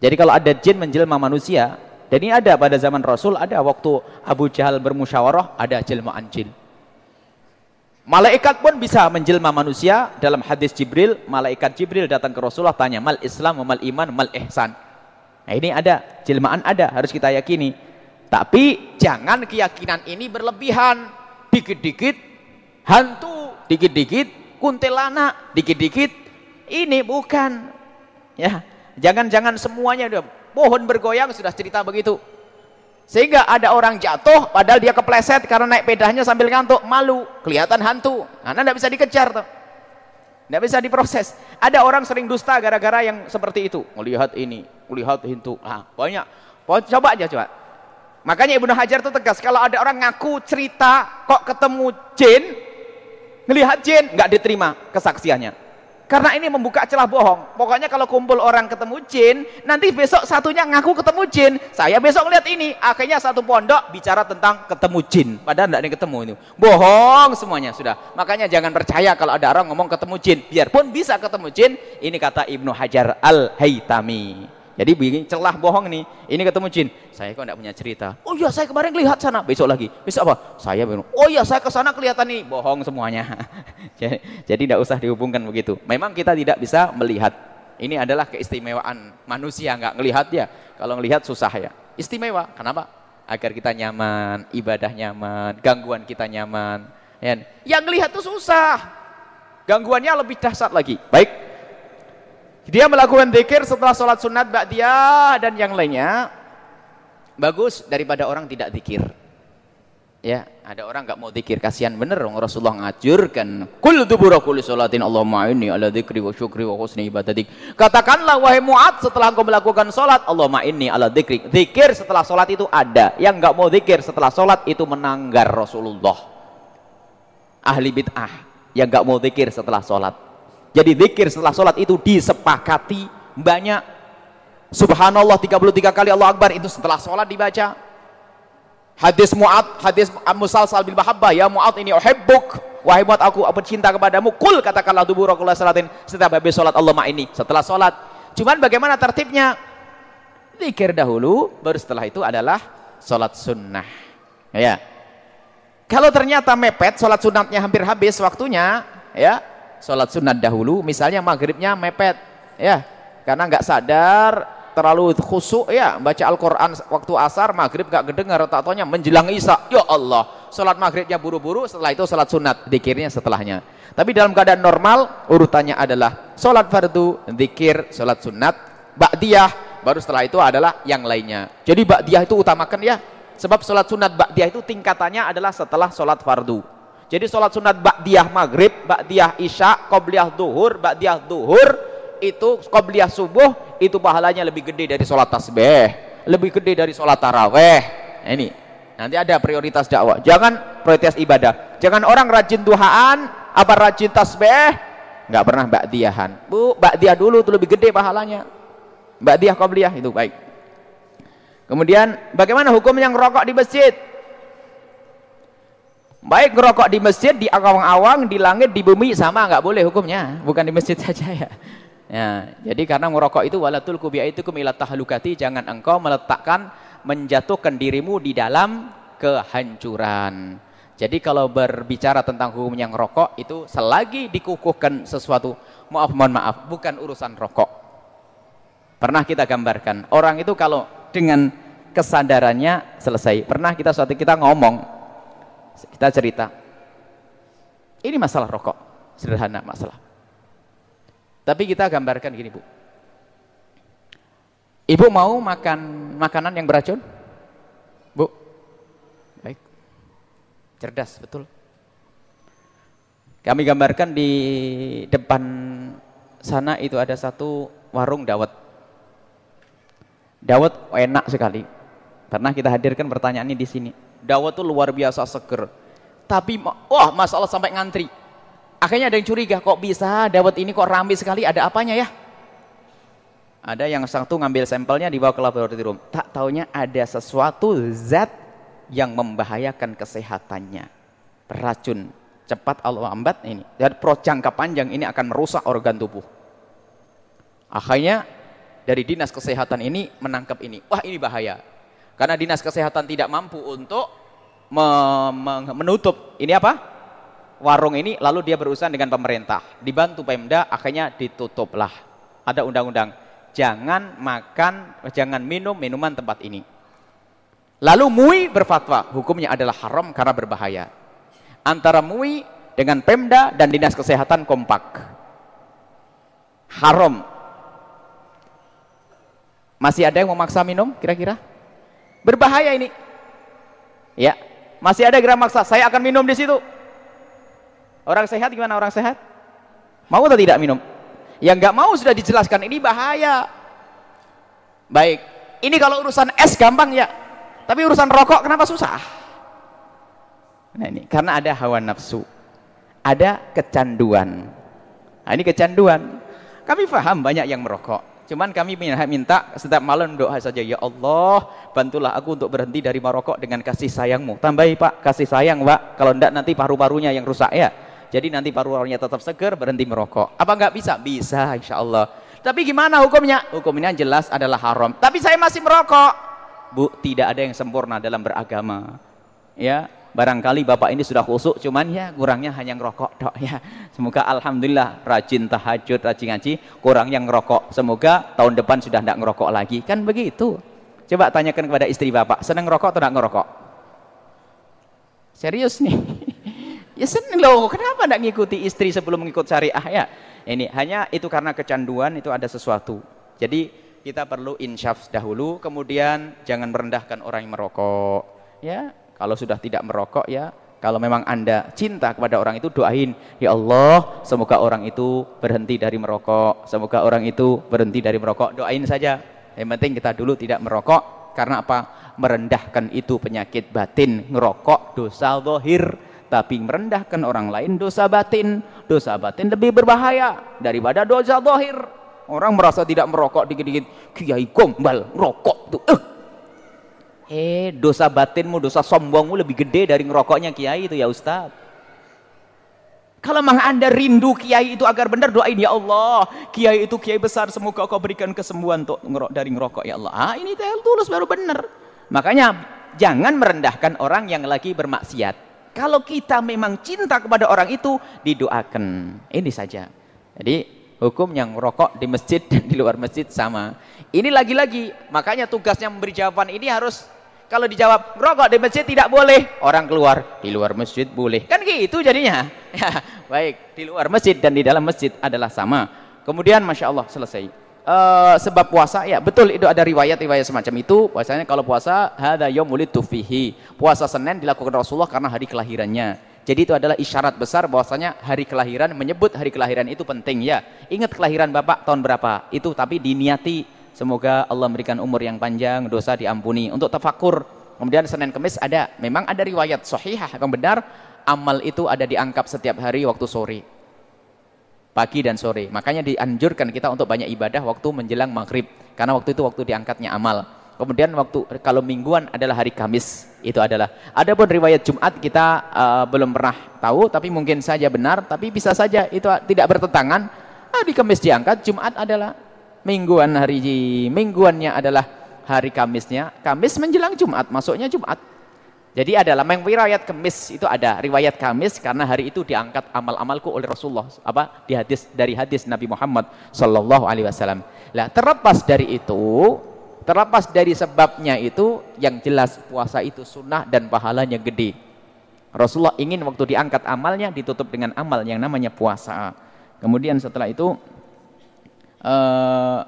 [SPEAKER 1] Jadi kalau ada jin menjelma manusia, dan ini ada pada zaman Rasul, ada waktu Abu Jahal bermusyawarah, ada jelmaan jin. Malaikat pun bisa menjelma manusia dalam hadis Jibril, malaikat Jibril datang ke Rasulullah tanya, "Mal Islam, mal iman, mal ihsan?" Nah, ini ada, jelmaan ada, harus kita yakini. Tapi jangan keyakinan ini berlebihan. Dikit-dikit hantu, dikit-dikit kuntilanak, dikit-dikit ini bukan. Ya, jangan-jangan semuanya udah pohon bergoyang sudah cerita begitu. Sehingga ada orang jatuh padahal dia kepleset karena naik pedahnya sambil ngantuk, malu, kelihatan hantu. Karena tidak bisa dikejar tuh. Tidak bisa diproses. Ada orang sering dusta gara-gara yang seperti itu. Melihat ini, melihat hantu. Ah, banyak. Coba aja coba. Makanya Ibnu Hajar itu tegas, kalau ada orang ngaku cerita kok ketemu jin, ngelihat jin, nggak diterima kesaksiannya. Karena ini membuka celah bohong. Pokoknya kalau kumpul orang ketemu jin, nanti besok satunya ngaku ketemu jin. Saya besok lihat ini. Akhirnya satu pondok bicara tentang ketemu jin. Padahal tidak ada ketemu itu. Bohong semuanya sudah. Makanya jangan percaya kalau ada orang ngomong ketemu jin. Biarpun bisa ketemu jin, ini kata Ibnu Hajar Al-Haytami. Jadi bikin celah bohong nih. Ini ketemu jin. Saya kok tidak punya cerita. Oh iya saya kemarin lihat sana. Besok lagi. Besok apa? Saya bilang. Oh iya saya ke sana kelihatan nih. Bohong semuanya. Jadi tidak usah dihubungkan begitu. Memang kita tidak bisa melihat. Ini adalah keistimewaan manusia nggak ngelihat ya. Kalau ngelihat susah ya. Istimewa. Kenapa? Agar kita nyaman, ibadah nyaman, gangguan kita nyaman. Yang ngelihat tuh susah. Gangguannya lebih dahsyat lagi. Baik, dia melakukan zikir setelah sholat sunat ba'diyah dan yang lainnya. Bagus daripada orang tidak zikir. Ya, ada orang nggak mau zikir, kasihan bener Rasulullah ngajurkan. Kul dubura kulli salatin Allahumma inni ala dzikri wa syukri wa husni ibadatik. Katakanlah wahai Mu'ad setelah engkau melakukan salat, Allahumma inni ala dzikri. Zikir setelah salat itu ada. Yang nggak mau zikir setelah salat itu menanggar Rasulullah. Ahli bid'ah yang nggak mau zikir setelah salat. Jadi zikir setelah sholat itu disepakati banyak. Subhanallah 33 kali Allah Akbar itu setelah sholat dibaca. Hadis Mu'ad, hadis Musalsal bil Mahabbah, ya Mu'ad ini uhibbuk. Wahai Mu'ad aku cinta kepadamu. Kul katakanlah duburakullah salatin setiap habis sholat Allah ini setelah sholat. Cuman bagaimana tertibnya? Zikir dahulu, baru setelah itu adalah sholat sunnah. Ya. Kalau ternyata mepet, sholat sunatnya hampir habis waktunya, ya sholat sunat dahulu misalnya maghribnya mepet ya. Karena nggak sadar terlalu khusuk ya. Baca Al-Quran waktu asar maghrib gak kedengar tak taunya menjelang isya. Ya Allah sholat maghribnya buru-buru setelah itu sholat sunat dikirnya setelahnya. Tapi dalam keadaan normal urutannya adalah sholat fardu dikir sholat sunat ba'diyah. Baru setelah itu adalah yang lainnya. Jadi ba'diyah itu utamakan ya. Sebab sholat sunat ba'diyah itu tingkatannya adalah setelah sholat fardu jadi sholat sunat ba'diyah maghrib, ba'diyah isya, qobliyah duhur, ba'diyah duhur, itu qobliyah subuh, itu pahalanya lebih gede dari sholat tasbih, lebih gede dari sholat taraweh. Nah, ini, nanti ada prioritas dakwah. Jangan prioritas ibadah. Jangan orang rajin duhaan, apa rajin tasbih, nggak pernah ba'diyahan. Bu, ba'diyah dulu itu lebih gede pahalanya. Ba'diyah qobliyah itu baik. Kemudian bagaimana hukum yang rokok di masjid? Baik ngerokok di masjid, di awang-awang, di langit, di bumi sama nggak boleh hukumnya, bukan di masjid saja ya. Ya, jadi karena ngerokok itu walatul kubiaitukum ila tahlukati, jangan engkau meletakkan menjatuhkan dirimu di dalam kehancuran. Jadi kalau berbicara tentang hukum yang rokok itu selagi dikukuhkan sesuatu, maaf mohon maaf, bukan urusan rokok. Pernah kita gambarkan, orang itu kalau dengan kesadarannya selesai. Pernah kita suatu kita ngomong, kita cerita. Ini masalah rokok, sederhana masalah. Tapi kita gambarkan gini, Bu. Ibu mau makan makanan yang beracun? Bu. Baik. Cerdas, betul. Kami gambarkan di depan sana itu ada satu warung dawet. Dawet enak sekali. Pernah kita hadirkan pertanyaan ini di sini. Dawet itu luar biasa seger. Tapi wah masalah sampai ngantri. Akhirnya ada yang curiga, kok bisa dawet ini kok ramai sekali, ada apanya ya? Ada yang satu ngambil sampelnya dibawa ke laboratorium. Tak taunya ada sesuatu zat yang membahayakan kesehatannya. Beracun. Cepat Allah lambat ini. Dan pro jangka panjang ini akan merusak organ tubuh. Akhirnya dari dinas kesehatan ini menangkap ini. Wah ini bahaya. Karena dinas kesehatan tidak mampu untuk me me menutup ini apa? Warung ini lalu dia berurusan dengan pemerintah. Dibantu Pemda akhirnya ditutuplah. Ada undang-undang. Jangan makan, jangan minum minuman tempat ini. Lalu MUI berfatwa, hukumnya adalah haram karena berbahaya. Antara MUI dengan Pemda dan Dinas Kesehatan kompak. Haram. Masih ada yang memaksa minum kira-kira? Berbahaya ini. Ya, masih ada gerak maksa, saya akan minum di situ. Orang sehat gimana orang sehat? Mau atau tidak minum? Yang nggak mau sudah dijelaskan, ini bahaya. Baik, ini kalau urusan es gampang ya. Tapi urusan rokok kenapa susah? Nah ini, karena ada hawa nafsu. Ada kecanduan. Nah, ini kecanduan. Kami paham banyak yang merokok. Cuman kami minta setiap malam doa saja. Ya Allah, bantulah aku untuk berhenti dari merokok dengan kasih sayangmu. Tambahi Pak, kasih sayang Pak. Kalau enggak nanti paru-parunya yang rusak ya. Jadi nanti paru-parunya tetap segar, berhenti merokok. Apa enggak bisa? Bisa insya Allah. Tapi gimana hukumnya? Hukumnya jelas adalah haram. Tapi saya masih merokok. Bu, tidak ada yang sempurna dalam beragama. Ya, barangkali Bapak ini sudah khusuk, cuman ya kurangnya hanya ngerokok dok ya. Semoga alhamdulillah rajin tahajud, rajin ngaji, kurang ngerokok. Semoga tahun depan sudah tidak ngerokok lagi. Kan begitu. Coba tanyakan kepada istri Bapak, senang ngerokok atau tidak ngerokok? Serius nih. ya seneng loh, kenapa tidak ngikuti istri sebelum mengikut syariah ya? Ini hanya itu karena kecanduan itu ada sesuatu. Jadi kita perlu insyaf dahulu, kemudian jangan merendahkan orang yang merokok. Ya, kalau sudah tidak merokok ya, kalau memang Anda cinta kepada orang itu doain, ya Allah, semoga orang itu berhenti dari merokok, semoga orang itu berhenti dari merokok. Doain saja. Yang penting kita dulu tidak merokok karena apa? Merendahkan itu penyakit batin, ngerokok dosa zahir, tapi merendahkan orang lain dosa batin. Dosa batin lebih berbahaya daripada dosa zahir. Orang merasa tidak merokok dikit-dikit, kiai gombal, rokok tuh. Eh. Eh, dosa batinmu, dosa sombongmu lebih gede dari ngerokoknya kiai itu ya Ustaz. Kalau memang anda rindu kiai itu agar benar doain ya Allah. Kiai itu kiai besar semoga kau berikan kesembuhan untuk dari ngerokok ya Allah. Ah ini tulus baru benar. Makanya jangan merendahkan orang yang lagi bermaksiat. Kalau kita memang cinta kepada orang itu didoakan. Ini saja. Jadi hukum yang rokok di masjid dan di luar masjid sama. Ini lagi-lagi, makanya tugasnya memberi jawaban ini harus kalau dijawab rokok di masjid tidak boleh, orang keluar di luar masjid boleh. Kan gitu jadinya. Ya, baik, di luar masjid dan di dalam masjid adalah sama. Kemudian Masya Allah selesai. Uh, sebab puasa ya betul itu ada riwayat-riwayat semacam itu puasanya kalau puasa hada yaumulid tufihi puasa Senin dilakukan Rasulullah karena hari kelahirannya jadi itu adalah isyarat besar bahwasanya hari kelahiran menyebut hari kelahiran itu penting ya. Ingat kelahiran Bapak tahun berapa? Itu tapi diniati semoga Allah memberikan umur yang panjang, dosa diampuni. Untuk tafakur. Kemudian Senin Kemis ada, memang ada riwayat sahihah yang benar amal itu ada diangkat setiap hari waktu sore. Pagi dan sore. Makanya dianjurkan kita untuk banyak ibadah waktu menjelang maghrib. Karena waktu itu waktu diangkatnya amal. Kemudian waktu kalau mingguan adalah hari Kamis itu adalah. Ada pun riwayat Jumat kita uh, belum pernah tahu tapi mungkin saja benar tapi bisa saja itu tidak bertentangan. Hari Kamis diangkat, Jumat adalah mingguan hari mingguannya adalah hari Kamisnya. Kamis menjelang Jumat, masuknya Jumat. Jadi adalah memang riwayat Kamis itu ada riwayat Kamis karena hari itu diangkat amal-amalku oleh Rasulullah apa di hadis dari hadis Nabi Muhammad Sallallahu Alaihi Wasallam. Lah terlepas dari itu Terlepas dari sebabnya itu, yang jelas puasa itu sunnah dan pahalanya gede. Rasulullah ingin waktu diangkat amalnya ditutup dengan amal yang namanya puasa. Kemudian setelah itu, uh,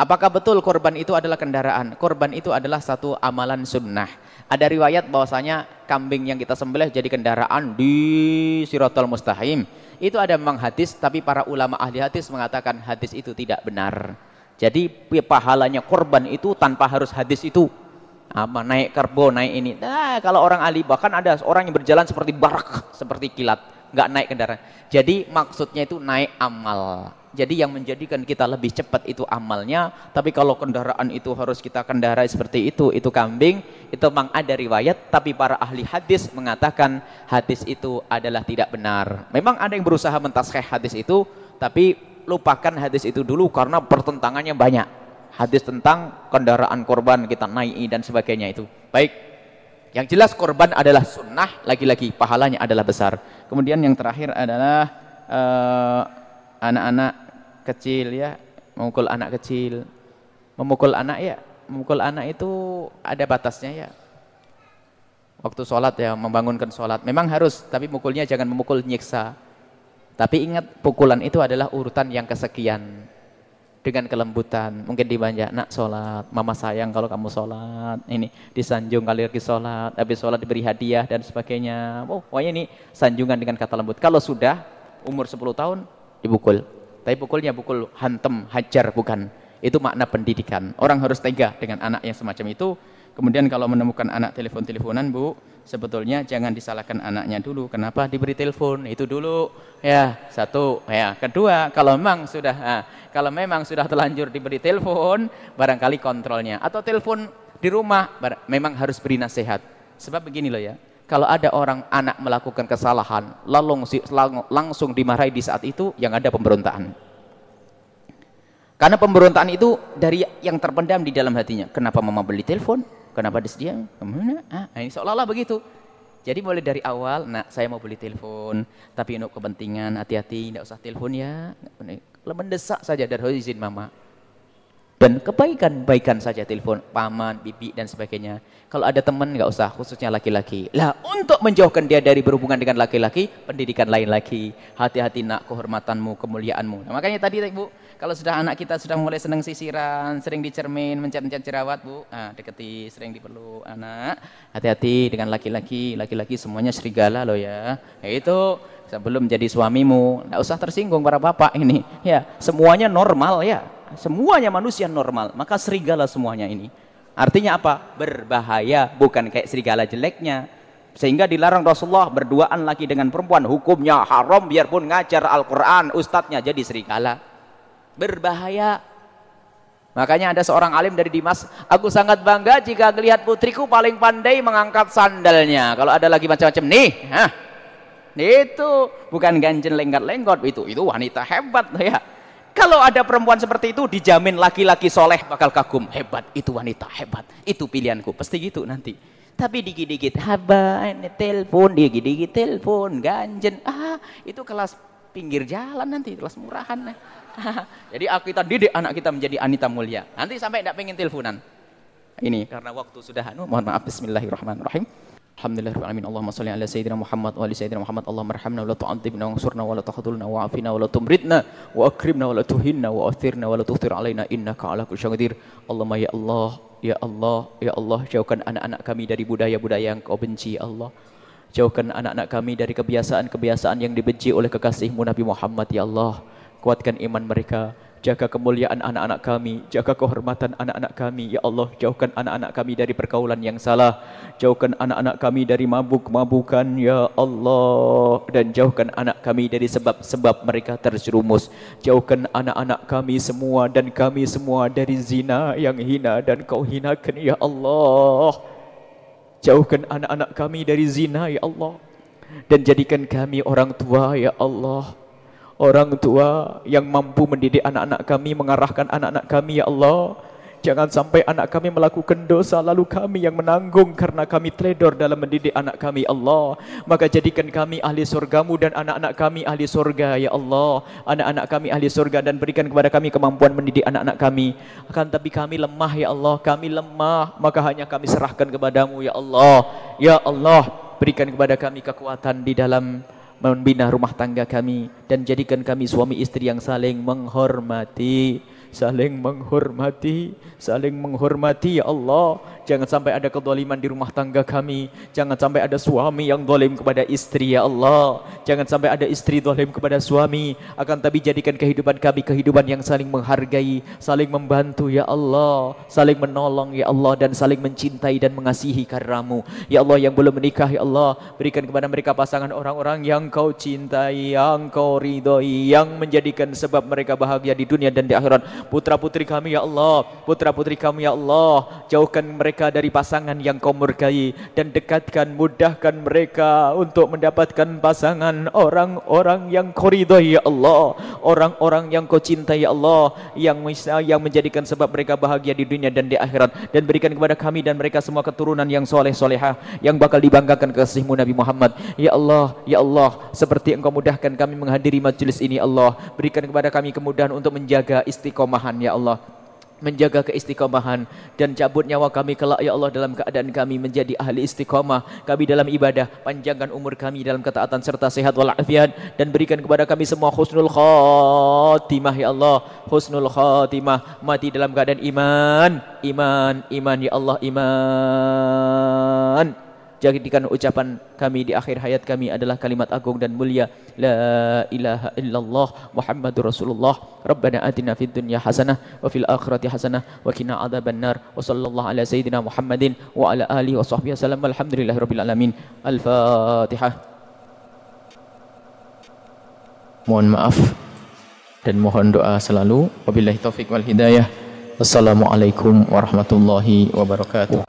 [SPEAKER 1] apakah betul korban itu adalah kendaraan? Korban itu adalah satu amalan sunnah. Ada riwayat bahwasanya kambing yang kita sembelih jadi kendaraan di Siratul Mustahim. Itu ada memang hadis, tapi para ulama ahli hadis mengatakan hadis itu tidak benar. Jadi pahalanya korban itu tanpa harus hadis itu. Apa naik kerbo, naik ini. Nah, kalau orang ahli bahkan ada orang yang berjalan seperti barak, seperti kilat, nggak naik kendaraan. Jadi maksudnya itu naik amal. Jadi yang menjadikan kita lebih cepat itu amalnya, tapi kalau kendaraan itu harus kita kendarai seperti itu, itu kambing, itu memang ada riwayat, tapi para ahli hadis mengatakan hadis itu adalah tidak benar. Memang ada yang berusaha mentaskhih hadis itu, tapi lupakan hadis itu dulu karena pertentangannya banyak. Hadis tentang kendaraan korban kita naiki dan sebagainya itu. Baik. Yang jelas korban adalah sunnah, lagi-lagi pahalanya adalah besar. Kemudian yang terakhir adalah eh, anak-anak uh, kecil ya, memukul anak kecil. Memukul anak ya, memukul anak itu ada batasnya ya. Waktu sholat ya, membangunkan sholat. Memang harus, tapi mukulnya jangan memukul nyiksa. Tapi ingat, pukulan itu adalah urutan yang kesekian. Dengan kelembutan, mungkin dimanja, nak sholat, mama sayang kalau kamu sholat, ini disanjung kali lagi sholat, habis sholat diberi hadiah dan sebagainya. Oh, pokoknya ini sanjungan dengan kata lembut. Kalau sudah umur 10 tahun, dipukul. Tapi pukulnya pukul hantem, hajar, bukan. Itu makna pendidikan. Orang harus tega dengan anak yang semacam itu, Kemudian kalau menemukan anak telepon-teleponan, Bu, sebetulnya jangan disalahkan anaknya dulu. Kenapa diberi telepon? Itu dulu. Ya, satu. Ya, kedua, kalau memang sudah nah, kalau memang sudah terlanjur diberi telepon, barangkali kontrolnya atau telepon di rumah memang harus beri nasihat. Sebab begini loh ya. Kalau ada orang anak melakukan kesalahan, lalu langsung dimarahi di saat itu, yang ada pemberontakan. Karena pemberontakan itu dari yang terpendam di dalam hatinya. Kenapa mama beli telepon? Kenapa disediakan? Ke mana? Ah, ini seolah-olah begitu. Jadi mulai dari awal, nak saya mau beli telepon, tapi untuk kepentingan hati-hati, tidak usah telepon ya. Mendesak saja dari izin mama. Dan kebaikan, baikan saja telepon, paman, bibi dan sebagainya. Kalau ada teman nggak usah, khususnya laki-laki. Lah untuk menjauhkan dia dari berhubungan dengan laki-laki, pendidikan lain lagi. Hati-hati nak kehormatanmu, kemuliaanmu. Nah, makanya tadi ibu kalau sudah anak kita sudah mulai senang sisiran, sering dicermin, mencet-mencet jerawat, Bu, ah, deketi, sering diperlu anak. Hati-hati dengan laki-laki, laki-laki semuanya serigala loh ya. ya itu sebelum jadi suamimu, tidak usah tersinggung para bapak ini. Ya, semuanya normal ya. Semuanya manusia normal, maka serigala semuanya ini. Artinya apa? Berbahaya, bukan kayak serigala jeleknya. Sehingga dilarang Rasulullah berduaan lagi dengan perempuan, hukumnya haram biarpun ngajar Al-Qur'an, ustadznya jadi serigala berbahaya. Makanya ada seorang alim dari Dimas, aku sangat bangga jika melihat putriku paling pandai mengangkat sandalnya. Kalau ada lagi macam-macam nih, hah, itu bukan ganjen lenggot-lenggot itu, itu wanita hebat ya. Kalau ada perempuan seperti itu dijamin laki-laki soleh bakal kagum hebat itu wanita hebat itu pilihanku pasti gitu nanti. Tapi dikit-dikit haba ini telepon dikit-dikit telepon ganjen ah itu kelas pinggir jalan nanti kelas murahan. Jadi kita didik anak kita menjadi anita mulia. Nanti sampai tidak pengen teleponan. Ini karena waktu sudah anu. Mohon maaf. Bismillahirrahmanirrahim. Alhamdulillahirrahmanirrahim. Allahumma salli ala Sayyidina Muhammad wa ala Sayyidina Muhammad. Allahumma rahamna wa la tu'adzibna wa ansurna wa la takhadulna wa afina wa la tumritna wa akrimna wa la tuhinna wa athirna wa la tuhtir alaina innaka ala kulli syai'in Allahumma ya Allah, ya Allah, ya Allah jauhkan anak-anak kami dari budaya-budaya yang kau benci Allah. Jauhkan anak-anak kami dari kebiasaan-kebiasaan yang dibenci oleh kekasihmu Nabi Muhammad ya Allah kuatkan iman mereka. Jaga kemuliaan anak-anak kami. Jaga kehormatan anak-anak kami. Ya Allah jauhkan anak-anak kami dari pergaulan yang salah. Jauhkan anak-anak kami dari mabuk-mabukan ya Allah. Dan jauhkan anak kami dari sebab-sebab mereka terjerumus. Jauhkan anak-anak kami semua dan kami semua dari zina yang hina dan kau hinakan ya Allah. Jauhkan anak-anak kami dari zina ya Allah. Dan jadikan kami orang tua ya Allah orang tua yang mampu mendidik anak-anak kami, mengarahkan anak-anak kami, Ya Allah. Jangan sampai anak kami melakukan dosa lalu kami yang menanggung karena kami teledor dalam mendidik anak kami Allah. Maka jadikan kami ahli surgamu dan anak-anak kami ahli surga ya Allah. Anak-anak kami ahli surga dan berikan kepada kami kemampuan mendidik anak-anak kami. Akan tapi kami lemah ya Allah. Kami lemah maka hanya kami serahkan kepadamu ya Allah. Ya Allah berikan kepada kami kekuatan di dalam membina rumah tangga kami dan jadikan kami suami istri yang saling menghormati. Saling menghormati saling menghormati ya Allah jangan sampai ada kedoliman di rumah tangga kami. Jangan sampai ada suami yang dolim kepada istri ya Allah. Jangan sampai ada istri dolim kepada suami. Akan tapi jadikan kehidupan kami kehidupan yang saling menghargai saling membantu ya Allah. Saling menolong ya Allah dan saling mencintai dan mengasihi karenamu ya Allah yang belum menikah ya Allah berikan kepada mereka pasangan orang-orang yang kau cintai yang kau ridhoi yang menjadikan sebab mereka bahagia di dunia dan di akhirat. Putra-putri kami ya Allah. Putra-putri kami ya Allah. Jauhkan mereka mereka dari pasangan yang kau murkai dan dekatkan mudahkan mereka untuk mendapatkan pasangan orang-orang yang kau ridhai ya Allah. Orang-orang yang kau cintai ya Allah yang yang menjadikan sebab mereka bahagia di dunia dan di akhirat. Dan berikan kepada kami dan mereka semua keturunan yang soleh solehah yang bakal dibanggakan kasihmu Nabi Muhammad. Ya Allah ya Allah seperti engkau mudahkan kami menghadiri majlis ini Allah. Berikan kepada kami kemudahan untuk menjaga istiqomahan ya Allah menjaga keistiqomahan. Dan cabut nyawa kami kelak ya Allah dalam keadaan kami menjadi ahli istiqomah. Kami dalam ibadah panjangkan umur kami dalam ketaatan serta sehat walafiat. Dan berikan kepada kami semua husnul khatimah ya Allah. Husnul khatimah. Mati dalam keadaan iman. Iman iman ya Allah iman jadikan ucapan kami di akhir hayat kami adalah kalimat agung dan mulia. La ilaha illallah muhammadur rasulullah. Rabbana atina fid dunya hasanah wa fil akhirati hasanah wa qina adzabannar wa sallallahu ala sayidina muhammadin wa ala alihi wa sahbihi wasallam. Rabbil alamin. Al fatihah mohon maaf dan mohon doa selalu. Wabillahi taufik wal hidayah. Wassalamualaikum warahmatullahi wabarakatuh